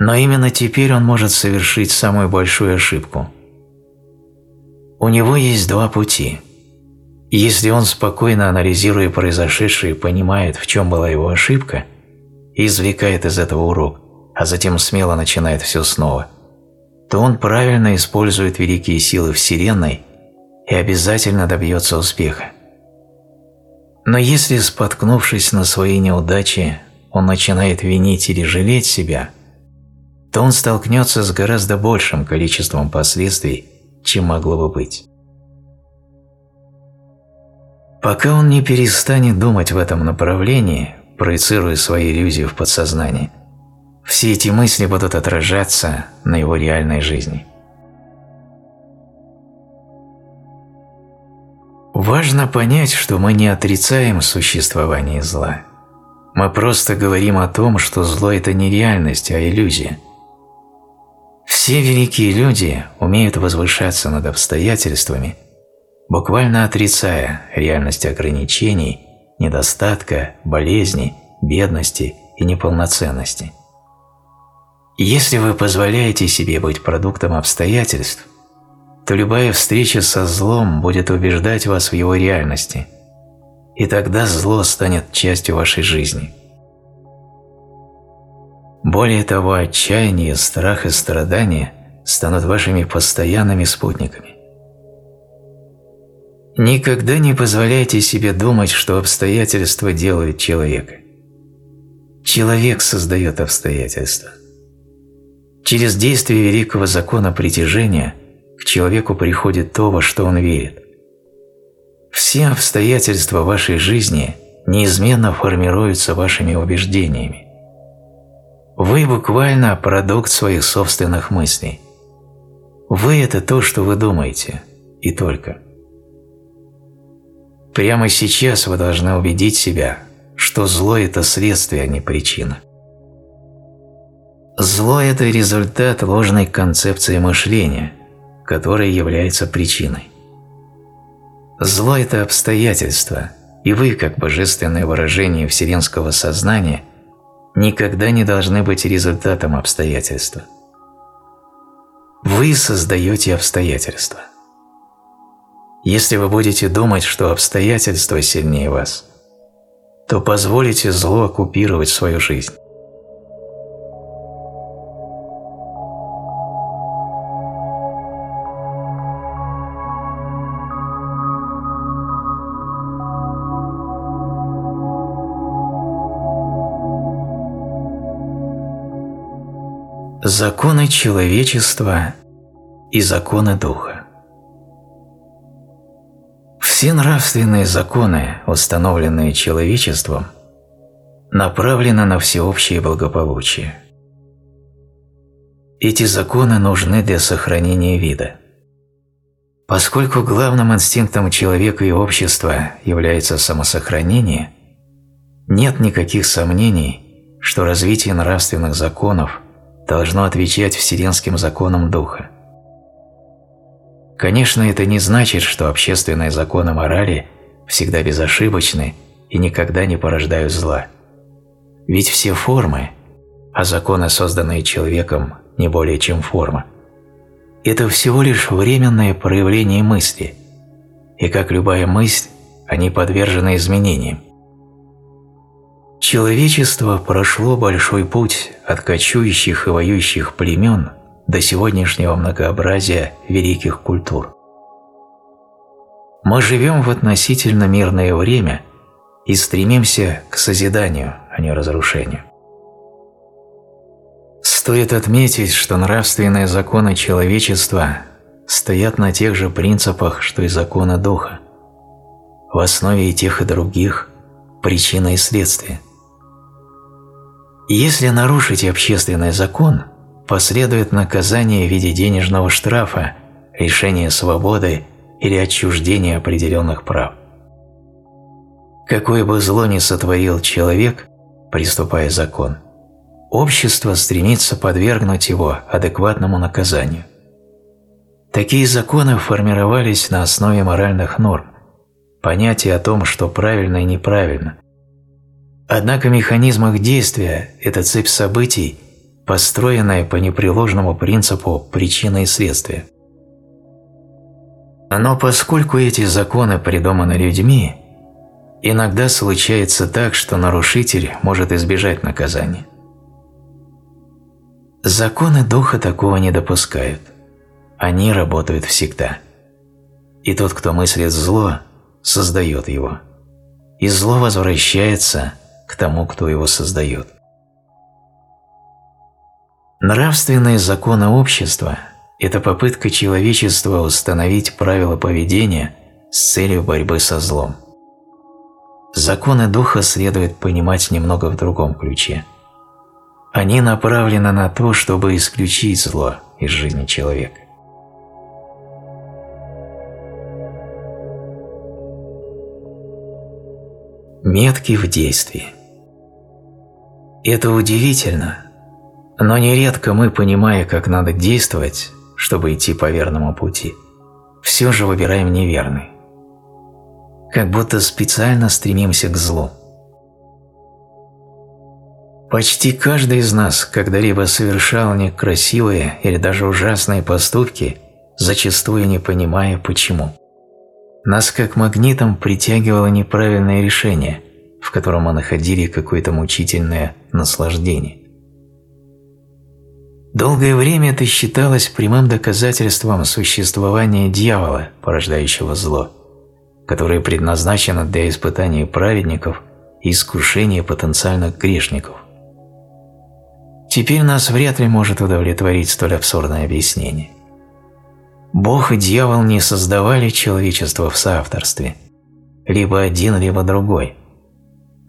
Но именно теперь он может совершить самую большую ошибку. У него есть два пути. Если он спокойно анализируя произошедшее понимает, в чем была его ошибка, и извлекает из этого урок, а затем смело начинает все снова, то он правильно использует великие силы Вселенной и обязательно добьется успеха. Но если, споткнувшись на свои неудачи, он начинает винить или жалеть себя, то он столкнется с гораздо большим количеством последствий, чем могло бы быть. Пока он не перестанет думать в этом направлении, проецируя свои иллюзии в подсознание, все эти мысли будут отражаться на его реальной жизни. Важно понять, что мы не отрицаем существование зла. Мы просто говорим о том, что зло – это не реальность, а иллюзия. Все великие люди умеют возвышаться над обстоятельствами, буквально отрицая реальность ограничений, недостатка, болезни, бедности и неполноценности. Если вы позволяете себе быть продуктом обстоятельств, то любая встреча со злом будет убеждать вас в его реальности, и тогда зло станет частью вашей жизни. Более того, отчаяние, страх и страдания станут вашими постоянными спутниками. Никогда не позволяйте себе думать, что обстоятельства делают человека. Человек создает обстоятельства. Через действие великого закона притяжения – к человеку приходит то, во что он верит. Все обстоятельства вашей жизни неизменно формируются вашими убеждениями. Вы буквально продукт своих собственных мыслей. Вы – это то, что вы думаете, и только. Прямо сейчас вы должны убедить себя, что зло – это следствие, а не причина. Зло – это результат ложной концепции мышления – которое является причиной. Зло – это обстоятельство, и вы, как божественное выражение вселенского сознания, никогда не должны быть результатом обстоятельства. Вы создаете обстоятельства. Если вы будете думать, что обстоятельства сильнее вас, то позволите злу оккупировать свою жизнь. Законы человечества и законы Духа Все нравственные законы, установленные человечеством, направлены на всеобщее благополучие. Эти законы нужны для сохранения вида. Поскольку главным инстинктом человека и общества является самосохранение, нет никаких сомнений, что развитие нравственных законов – должно отвечать вселенским законам Духа. Конечно, это не значит, что общественные законы морали всегда безошибочны и никогда не порождают зла. Ведь все формы, а законы, созданные человеком, не более чем форма, это всего лишь временное проявление мысли, и как любая мысль, они подвержены изменениям. Человечество прошло большой путь от кочующих и воюющих племен до сегодняшнего многообразия великих культур. Мы живем в относительно мирное время и стремимся к созиданию, а не разрушению. Стоит отметить, что нравственные законы человечества стоят на тех же принципах, что и законы Духа. В основе и тех, и других – причина и следствие. Если нарушить общественный закон – последует наказание в виде денежного штрафа, лишения свободы или отчуждения определенных прав. Какое бы зло ни сотворил человек, приступая закон, общество стремится подвергнуть его адекватному наказанию. Такие законы формировались на основе моральных норм, понятия о том, что правильно и неправильно. Однако механизм их действия – это цепь событий – построенное по непреложному принципу причины и следствия. Но поскольку эти законы придуманы людьми, иногда случается так, что нарушитель может избежать наказания. Законы Духа такого не допускают. Они работают всегда. И тот, кто мыслит зло, создает его. И зло возвращается к тому, кто его создает. Нравственные законы общества – это попытка человечества установить правила поведения с целью борьбы со злом. Законы Духа следует понимать немного в другом ключе. Они направлены на то, чтобы исключить зло из жизни человека. Метки в действии. Это удивительно, но нередко мы, понимая, как надо действовать, чтобы идти по верному пути, все же выбираем неверный. Как будто специально стремимся к злу. Почти каждый из нас когда-либо совершал некрасивые или даже ужасные поступки, зачастую не понимая почему. Нас как магнитом притягивало неправильное решение, в котором мы находили какое-то мучительное наслаждение. Долгое время это считалось прямым доказательством существования дьявола, порождающего зло, которое предназначено для испытания праведников и искушения потенциальных грешников. Теперь нас вряд ли может удовлетворить столь абсурдное объяснение. Бог и дьявол не создавали человечество в соавторстве, либо один, либо другой.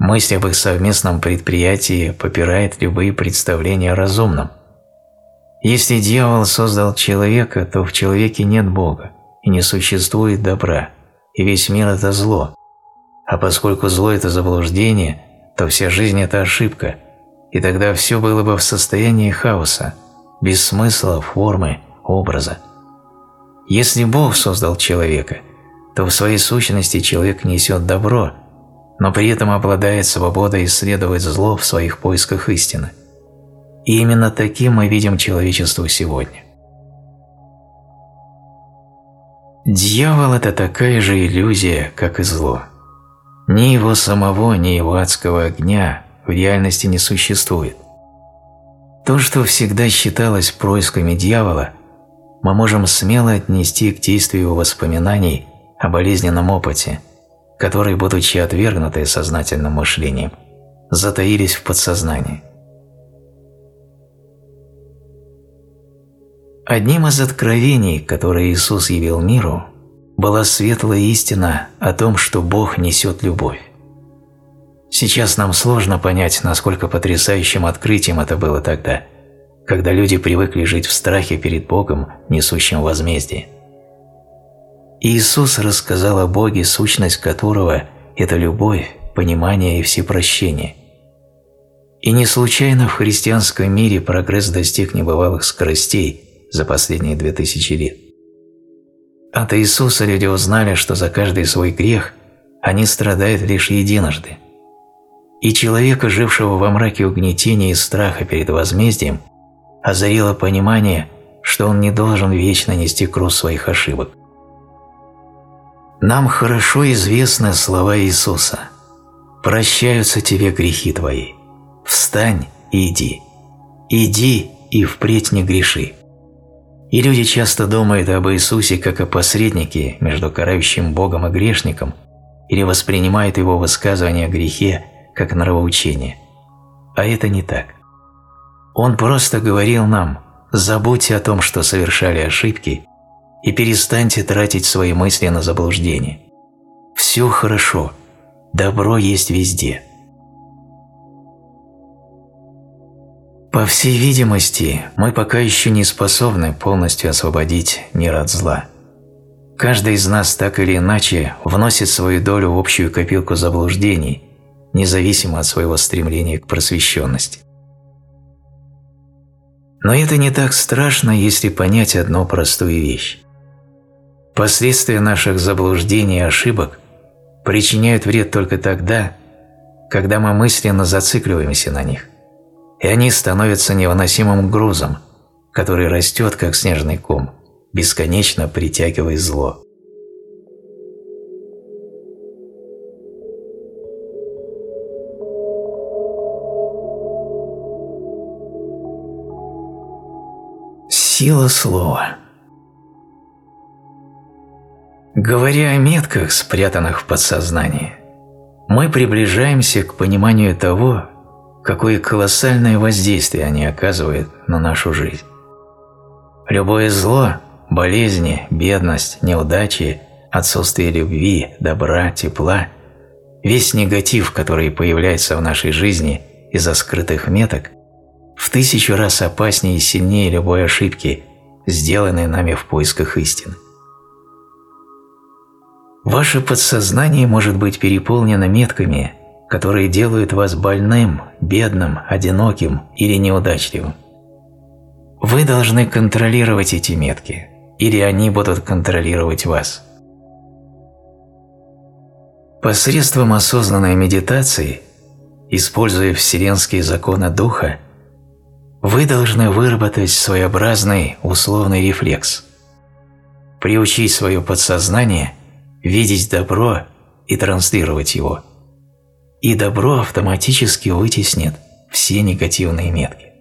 Мысль об их совместном предприятии попирает любые представления о разумном – если дьявол создал человека, то в человеке нет Бога и не существует добра, и весь мир – это зло. А поскольку зло – это заблуждение, то вся жизнь – это ошибка, и тогда все было бы в состоянии хаоса, без смысла, формы, образа. Если Бог создал человека, то в своей сущности человек несет добро, но при этом обладает свободой исследовать зло в своих поисках истины. И именно таким мы видим человечество сегодня. Дьявол – это такая же иллюзия, как и зло. Ни его самого, ни его адского огня в реальности не существует. То, что всегда считалось происками дьявола, мы можем смело отнести к действию воспоминаний о болезненном опыте, которые, будучи отвергнуты сознательным мышлением, затаились в подсознании. Одним из откровений, которые Иисус явил миру, была светлая истина о том, что Бог несет любовь. Сейчас нам сложно понять, насколько потрясающим открытием это было тогда, когда люди привыкли жить в страхе перед Богом, несущим возмездие. Иисус рассказал о Боге, сущность которого – это любовь, понимание и всепрощение. И не случайно в христианском мире прогресс достиг небывалых скоростей – за последние две тысячи лет. От Иисуса люди узнали, что за каждый свой грех они страдают лишь единожды. И человека, жившего во мраке угнетения и страха перед возмездием, озарило понимание, что он не должен вечно нести круз своих ошибок. Нам хорошо известны слова Иисуса «Прощаются тебе грехи твои, встань и иди, иди и впредь не греши». И люди часто думают об Иисусе как о посреднике между карающим Богом и грешником или воспринимают его высказывание о грехе как нравоучение. А это не так. Он просто говорил нам «забудьте о том, что совершали ошибки, и перестаньте тратить свои мысли на заблуждение. Все хорошо, добро есть везде». По всей видимости, мы пока еще не способны полностью освободить мир от зла. Каждый из нас так или иначе вносит свою долю в общую копилку заблуждений, независимо от своего стремления к просвещенности. Но это не так страшно, если понять одну простую вещь. Последствия наших заблуждений и ошибок причиняют вред только тогда, когда мы мысленно зацикливаемся на них и они становятся невыносимым грузом, который растет, как снежный ком, бесконечно притягивая зло. Сила слова Говоря о метках, спрятанных в подсознании, мы приближаемся к пониманию того, какое колоссальное воздействие они оказывают на нашу жизнь. Любое зло, болезни, бедность, неудачи, отсутствие любви, добра, тепла, весь негатив, который появляется в нашей жизни из-за скрытых меток, в тысячу раз опаснее и сильнее любой ошибки, сделанной нами в поисках истины. Ваше подсознание может быть переполнено метками, которые делают вас больным, бедным, одиноким или неудачливым. Вы должны контролировать эти метки, или они будут контролировать вас. Посредством осознанной медитации, используя вселенские законы Духа, вы должны выработать своеобразный условный рефлекс, приучить свое подсознание видеть добро и транслировать его – и добро автоматически вытеснит все негативные метки.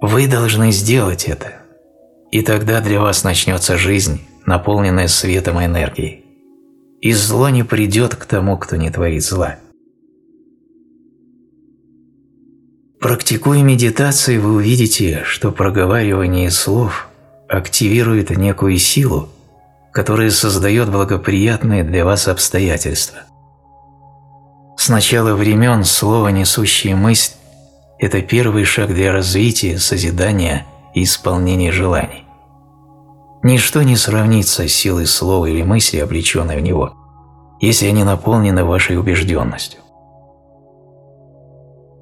Вы должны сделать это, и тогда для вас начнется жизнь, наполненная светом и энергией. И зло не придет к тому, кто не творит зла. Практикуя медитацию, вы увидите, что проговаривание слов активирует некую силу, которая создает благоприятные для вас обстоятельства. С начала времен слово, несущее мысль, это первый шаг для развития, созидания и исполнения желаний. Ничто не сравнится с силой слова или мысли, облеченной в него, если они наполнены вашей убежденностью.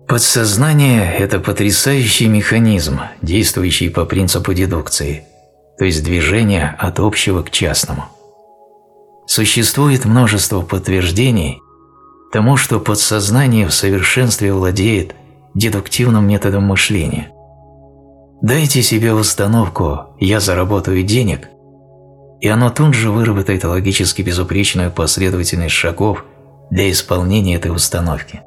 Подсознание – это потрясающий механизм, действующий по принципу дедукции, то есть движения от общего к частному. Существует множество подтверждений, тому, что подсознание в совершенстве владеет дедуктивным методом мышления. Дайте себе установку «я заработаю денег», и оно тут же выработает логически безупречную последовательность шагов для исполнения этой установки.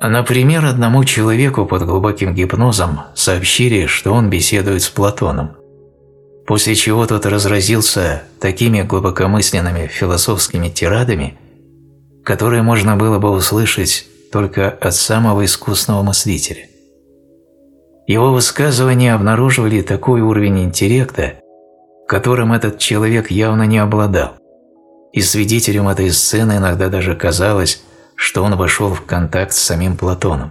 Например, одному человеку под глубоким гипнозом сообщили, что он беседует с Платоном – после чего тот разразился такими глубокомысленными философскими тирадами, которые можно было бы услышать только от самого искусного мыслителя. Его высказывания обнаруживали такой уровень интеллекта, которым этот человек явно не обладал, и свидетелем этой сцены иногда даже казалось, что он вошел в контакт с самим Платоном.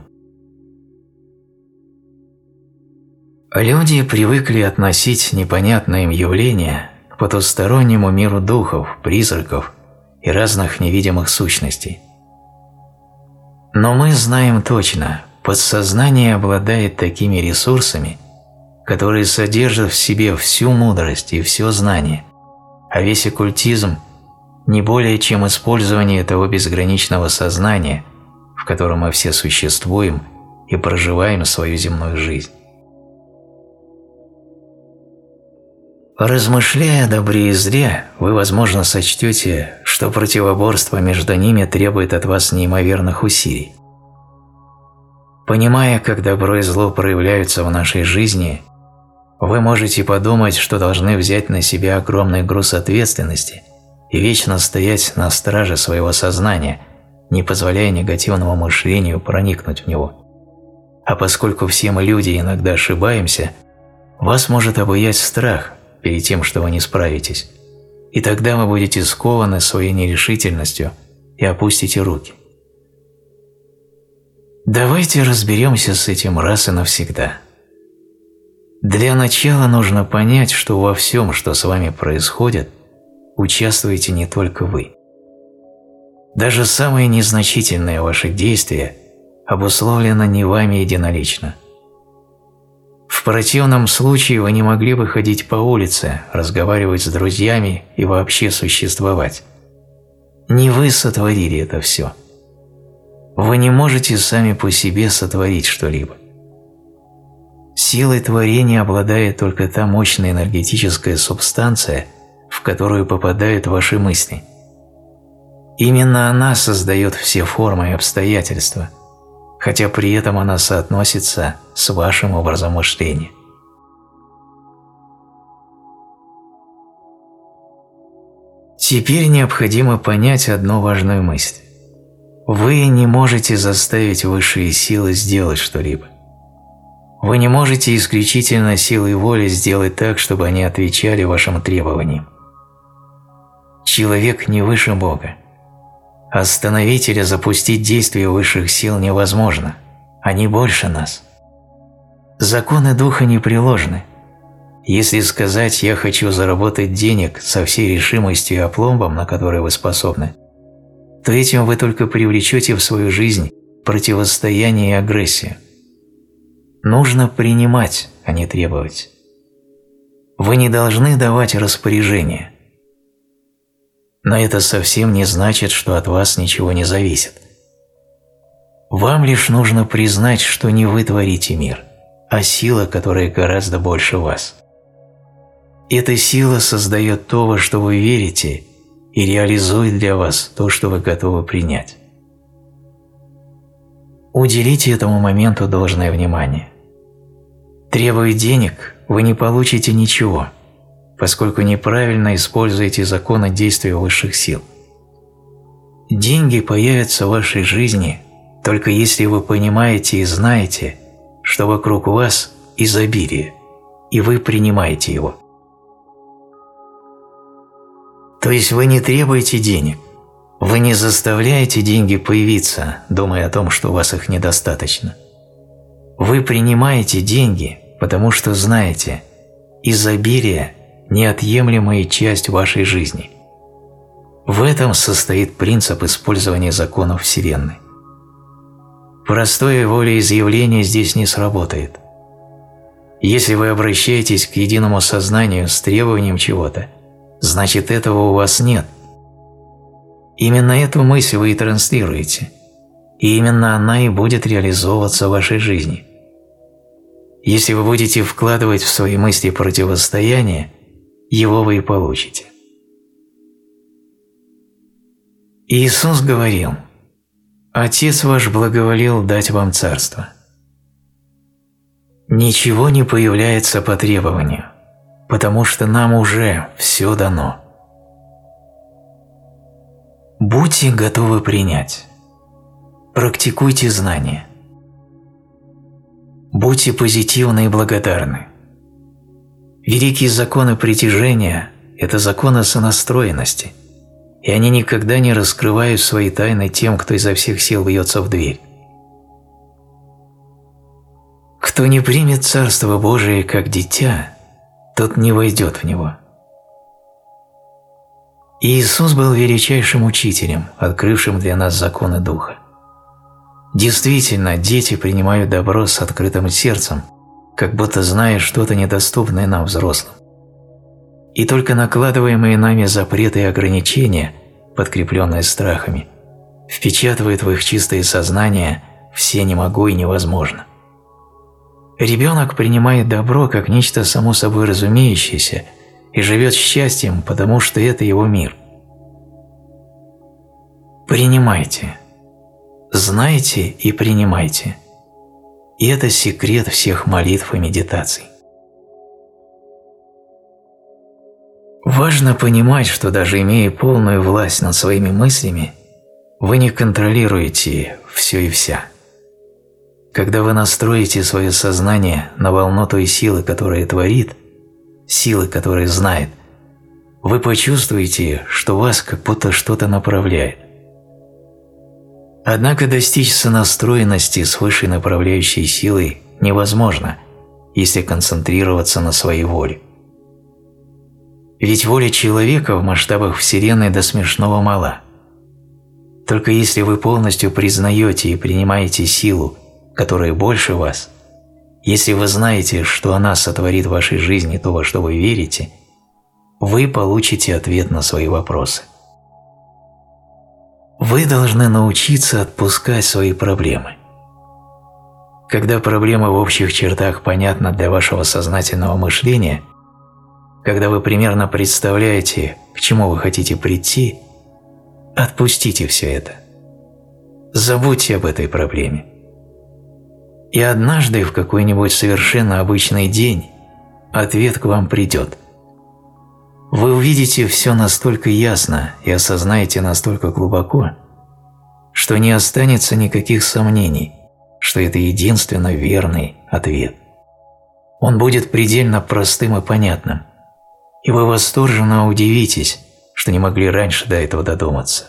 Люди привыкли относить непонятное им явление к потустороннему миру духов, призраков и разных невидимых сущностей. Но мы знаем точно, подсознание обладает такими ресурсами, которые содержат в себе всю мудрость и все знание, а весь оккультизм – не более чем использование того безграничного сознания, в котором мы все существуем и проживаем свою земную жизнь. Размышляя о добре и зле, вы, возможно, сочтете, что противоборство между ними требует от вас неимоверных усилий. Понимая, как добро и зло проявляются в нашей жизни, вы можете подумать, что должны взять на себя огромный груз ответственности и вечно стоять на страже своего сознания, не позволяя негативному мышлению проникнуть в него. А поскольку все мы люди иногда ошибаемся, вас может обуять страх перед тем, что вы не справитесь, и тогда вы будете скованы своей нерешительностью и опустите руки. Давайте разберемся с этим раз и навсегда. Для начала нужно понять, что во всем, что с вами происходит, участвуете не только вы. Даже самые незначительные ваши действия обусловлено не вами единолично. В противном случае вы не могли бы ходить по улице, разговаривать с друзьями и вообще существовать. Не вы сотворили это все – вы не можете сами по себе сотворить что-либо. Силой творения обладает только та мощная энергетическая субстанция, которую попадают ваши мысли. Именно она создает все формы и обстоятельства, хотя при этом она соотносится с вашим образом мышления. Теперь необходимо понять одну важную мысль. Вы не можете заставить высшие силы сделать что-либо. Вы не можете исключительно силой воли сделать так, чтобы они отвечали вашим требованиям. Человек не выше Бога. Остановить или запустить действия высших сил невозможно. Они больше нас. Законы Духа не приложены. Если сказать «я хочу заработать денег» со всей решимостью и опломбом, на который вы способны – то этим вы только привлечете в свою жизнь противостояние и агрессию. Нужно принимать, а не требовать. Вы не должны давать распоряжения. Но это совсем не значит, что от вас ничего не зависит. Вам лишь нужно признать, что не вы творите мир, а сила, которая гораздо больше вас. Эта сила создает то, во что вы верите, и реализует для вас то, что вы готовы принять. Уделите этому моменту должное внимание. Требуя денег, вы не получите ничего, поскольку неправильно используете законы действия высших сил. Деньги появятся в вашей жизни только если вы понимаете и знаете, что вокруг вас изобилие, и вы принимаете его. То есть вы не требуете денег. Вы не заставляете деньги появиться, думая о том, что у вас их недостаточно. Вы принимаете деньги, потому что знаете, изобилие – неотъемлемая часть вашей жизни. В этом состоит принцип использования законов Вселенной. Простое волеизъявление здесь не сработает. Если вы обращаетесь к единому сознанию с требованием чего-то – значит этого у вас нет. Именно эту мысль вы и транслируете, и именно она и будет реализовываться в вашей жизни. Если вы будете вкладывать в свои мысли противостояние, его вы и получите. Иисус говорил, «Отец ваш благоволил дать вам царство». Ничего не появляется по требованию – потому что нам уже все дано. Будьте готовы принять. Практикуйте знания. Будьте позитивны и благодарны. Великие законы притяжения – это законы сонастроенности, и они никогда не раскрывают свои тайны тем, кто изо всех сил бьется в дверь. Кто не примет Царство Божие как дитя – тот не войдет в него. Иисус был величайшим учителем, открывшим для нас законы Духа. Действительно, дети принимают добро с открытым сердцем, как будто зная что-то недоступное нам, взрослым. И только накладываемые нами запреты и ограничения, подкрепленные страхами, впечатывают в их чистое сознание все «не могу» и «невозможно». Ребенок принимает добро как нечто само собой разумеющееся и живет счастьем, потому что это его мир. Принимайте. Знайте и принимайте. И это секрет всех молитв и медитаций. Важно понимать, что даже имея полную власть над своими мыслями, вы не контролируете все и вся. Когда вы настроите свое сознание на волну той силы, которая творит, силы, которая знает, вы почувствуете, что вас как будто что-то направляет. Однако достичь сонастроенности с высшей направляющей силой невозможно, если концентрироваться на своей воле. Ведь воля человека в масштабах Вселенной до смешного мала. Только если вы полностью признаете и принимаете силу, которая больше вас, если вы знаете, что она сотворит в вашей жизни то, во что вы верите, вы получите ответ на свои вопросы. Вы должны научиться отпускать свои проблемы. Когда проблема в общих чертах понятна для вашего сознательного мышления, когда вы примерно представляете, к чему вы хотите прийти, отпустите все это. Забудьте об этой проблеме. И однажды в какой-нибудь совершенно обычный день ответ к вам придет – вы увидите все настолько ясно и осознаете настолько глубоко, что не останется никаких сомнений, что это единственно верный ответ. Он будет предельно простым и понятным, и вы восторженно удивитесь, что не могли раньше до этого додуматься.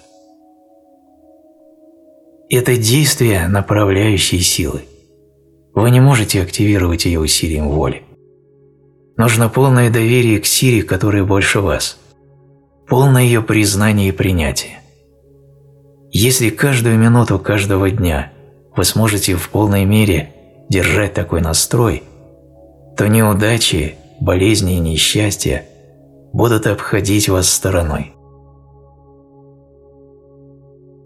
Это действие направляющей силы. Вы не можете активировать ее усилием воли. Нужно полное доверие к силе, которая больше вас. Полное ее признание и принятие. Если каждую минуту каждого дня вы сможете в полной мере держать такой настрой, то неудачи, болезни и несчастья будут обходить вас стороной.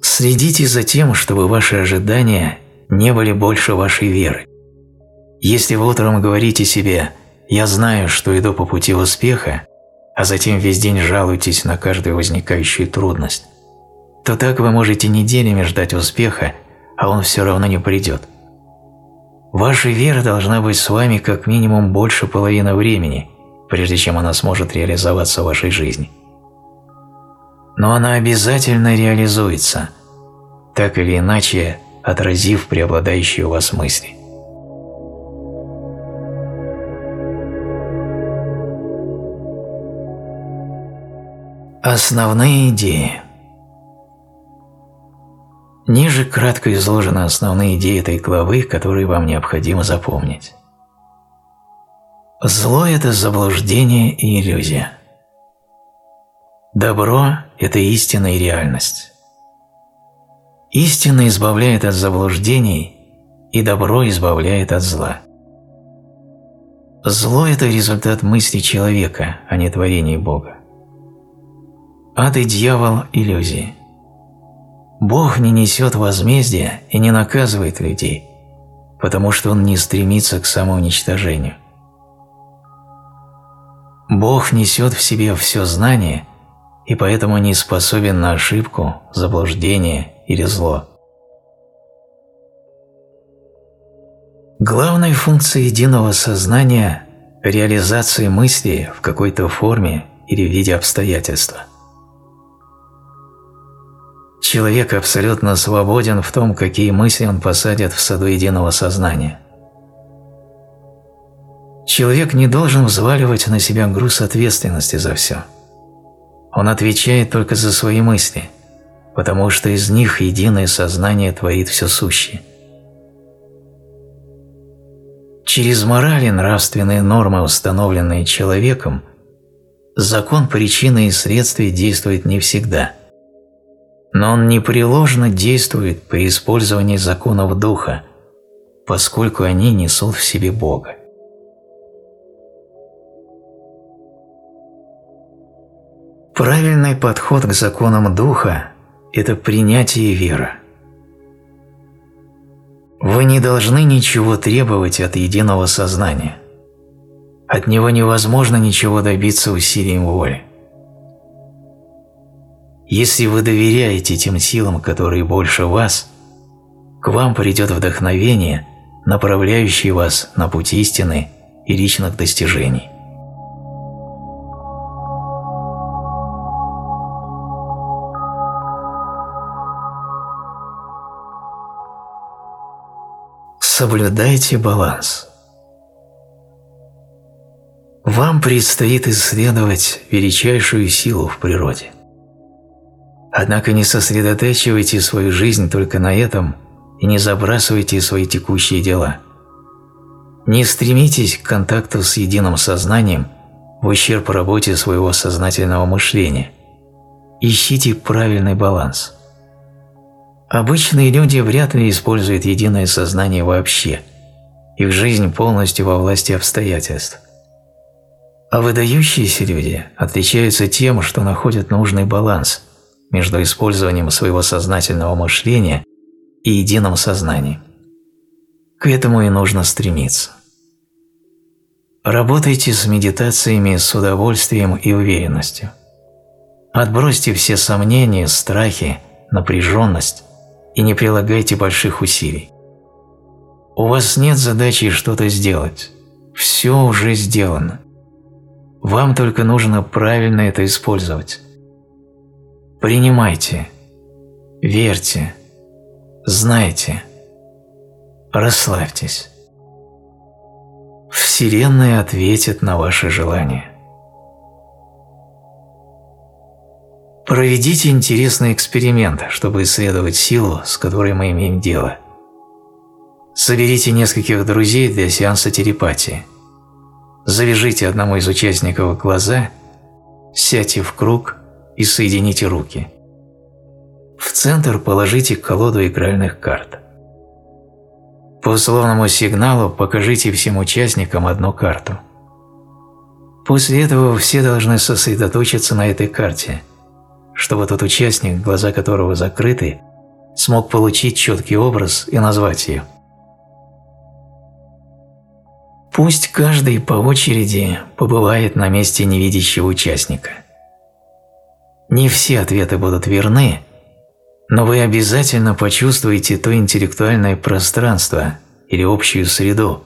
Следите за тем, чтобы ваши ожидания не были больше вашей веры. Если вы утром говорите себе я знаю, что иду по пути успеха, а затем весь день жалуетесь на каждую возникающую трудность, то так вы можете неделями ждать успеха, а он все равно не придет. Ваша вера должна быть с вами как минимум больше половины времени, прежде чем она сможет реализоваться в вашей жизни. Но она обязательно реализуется, так или иначе отразив преобладающие у вас мысли. Основные идеи Ниже кратко изложены основные идеи этой главы, которые вам необходимо запомнить. Зло – это заблуждение и иллюзия. Добро – это истина и реальность. Истина избавляет от заблуждений, и добро избавляет от зла. Зло – это результат мысли человека, а не творения Бога. Ад и дьявол – иллюзии. Бог не несет возмездия и не наказывает людей, потому что Он не стремится к самоуничтожению. Бог несет в себе все знание и поэтому не способен на ошибку, заблуждение или зло. Главной функцией единого сознания – реализация мысли в какой-то форме или в виде обстоятельства – Человек абсолютно свободен в том, какие мысли он посадит в саду единого сознания. Человек не должен взваливать на себя груз ответственности за все. Он отвечает только за свои мысли, потому что из них единое сознание творит все сущее. Через морали нравственные нормы, установленные человеком, закон причины и следствия действует не всегда – но он непреложно действует при использовании законов Духа, поскольку они несут в себе Бога. Правильный подход к законам Духа – это принятие и вера. Вы не должны ничего требовать от единого сознания. От него невозможно ничего добиться усилием воли. Если вы доверяете тем силам, которые больше вас, к вам придет вдохновение, направляющее вас на путь истины и личных достижений. Соблюдайте баланс. Вам предстоит исследовать величайшую силу в природе. Однако не сосредотачивайте свою жизнь только на этом и не забрасывайте свои текущие дела. Не стремитесь к контакту с единым сознанием в ущерб работе своего сознательного мышления. Ищите правильный баланс – Обычные люди вряд ли используют единое сознание вообще. Их жизнь полностью во власти обстоятельств. А выдающиеся люди отличаются тем, что находят нужный баланс между использованием своего сознательного мышления и единым сознанием. К этому и нужно стремиться. Работайте с медитациями с удовольствием и уверенностью. Отбросьте все сомнения, страхи, напряженность и не прилагайте больших усилий. У вас нет задачи что-то сделать. Все уже сделано. Вам только нужно правильно это использовать. Принимайте, верьте, знайте, расслабьтесь. Вселенная ответит на ваши желания. Проведите интересный эксперимент, чтобы исследовать силу, с которой мы имеем дело. Соберите нескольких друзей для сеанса телепатии. Завяжите одному из участников глаза, сядьте в круг и соедините руки. В центр положите колоду игральных карт. По условному сигналу покажите всем участникам одну карту. После этого все должны сосредоточиться на этой карте – чтобы тот участник, глаза которого закрыты, смог получить четкий образ и назвать ее. Пусть каждый по очереди побывает на месте невидящего участника. Не все ответы будут верны, но вы обязательно почувствуете то интеллектуальное пространство или общую среду,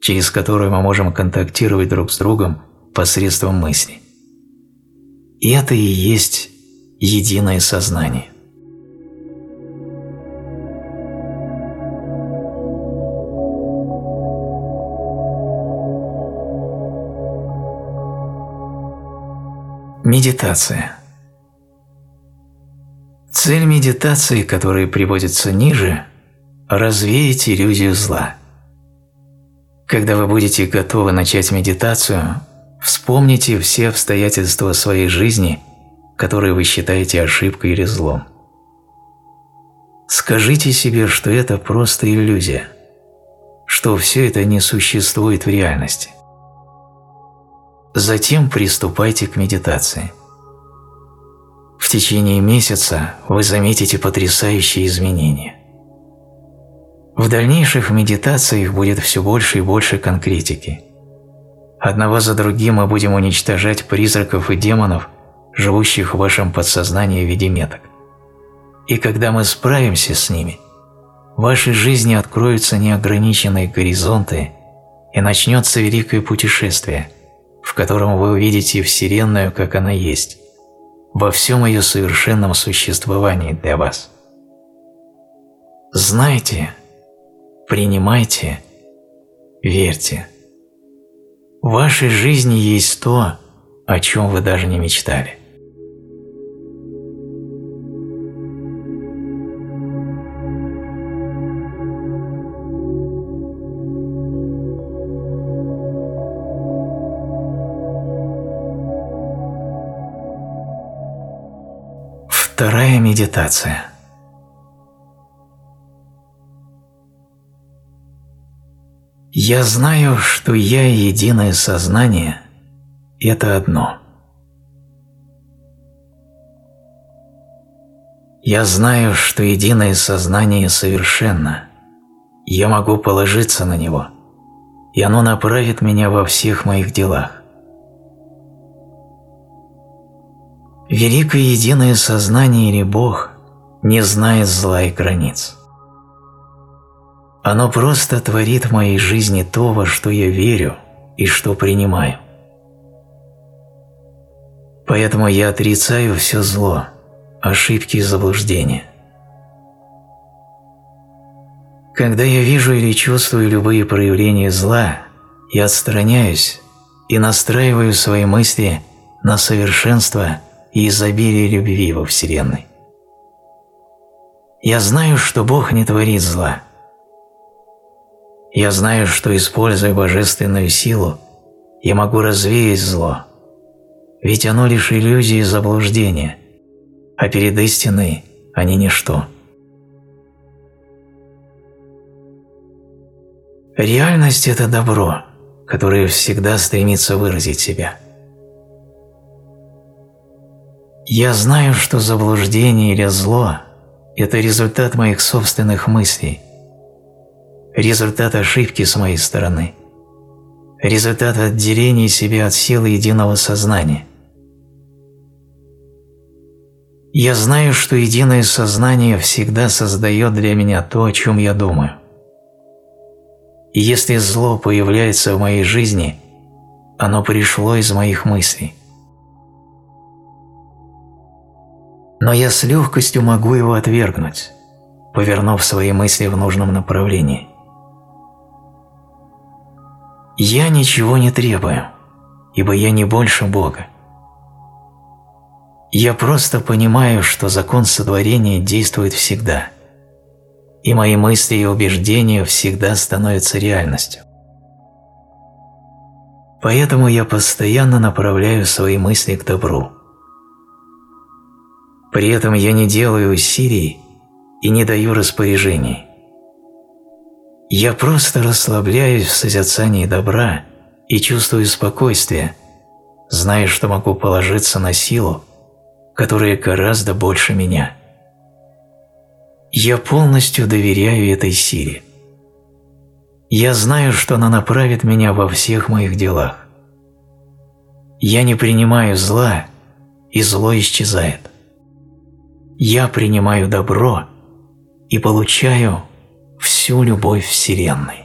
через которую мы можем контактировать друг с другом посредством мысли. И это и есть единое сознание. Медитация. Цель медитации, которая приводится ниже – развеять иллюзию зла. Когда вы будете готовы начать медитацию, вспомните все обстоятельства своей жизни – которые вы считаете ошибкой или злом. Скажите себе, что это просто иллюзия, что все это не существует в реальности. Затем приступайте к медитации. В течение месяца вы заметите потрясающие изменения. В дальнейших медитациях будет все больше и больше конкретики. Одного за другим мы будем уничтожать призраков и демонов живущих в вашем подсознании в виде меток. И когда мы справимся с ними, в вашей жизни откроются неограниченные горизонты и начнется великое путешествие, в котором вы увидите Вселенную, как она есть, во всем ее совершенном существовании для вас. Знайте, принимайте, верьте. В вашей жизни есть то, о чем вы даже не мечтали. Вторая медитация. Я знаю, что я и единое сознание – это одно. Я знаю, что единое сознание совершенно. Я могу положиться на него, и оно направит меня во всех моих делах. Великое единое сознание или Бог не знает зла и границ. Оно просто творит в моей жизни то, во что я верю и что принимаю. Поэтому я отрицаю все зло, ошибки и заблуждения. Когда я вижу или чувствую любые проявления зла, я отстраняюсь и настраиваю свои мысли на совершенство и изобилие любви во Вселенной. Я знаю, что Бог не творит зла. Я знаю, что, используя божественную силу, я могу развеять зло, ведь оно лишь иллюзия и заблуждение, а перед истиной они ничто. Реальность – это добро, которое всегда стремится выразить себя. Я знаю, что заблуждение или зло – это результат моих собственных мыслей, результат ошибки с моей стороны, результат отделения себя от силы единого сознания – Я знаю, что единое сознание всегда создает для меня то, о чем я думаю. И если зло появляется в моей жизни, оно пришло из моих мыслей. Но я с легкостью могу его отвергнуть, повернув свои мысли в нужном направлении. Я ничего не требую, ибо я не больше Бога. Я просто понимаю, что закон сотворения действует всегда, и мои мысли и убеждения всегда становятся реальностью. Поэтому я постоянно направляю свои мысли к добру. При этом я не делаю усилий и не даю распоряжений. Я просто расслабляюсь в созерцании добра и чувствую спокойствие, зная, что могу положиться на силу, которые гораздо больше меня. Я полностью доверяю этой силе. Я знаю, что она направит меня во всех моих делах. Я не принимаю зла, и зло исчезает. Я принимаю добро и получаю всю любовь Вселенной.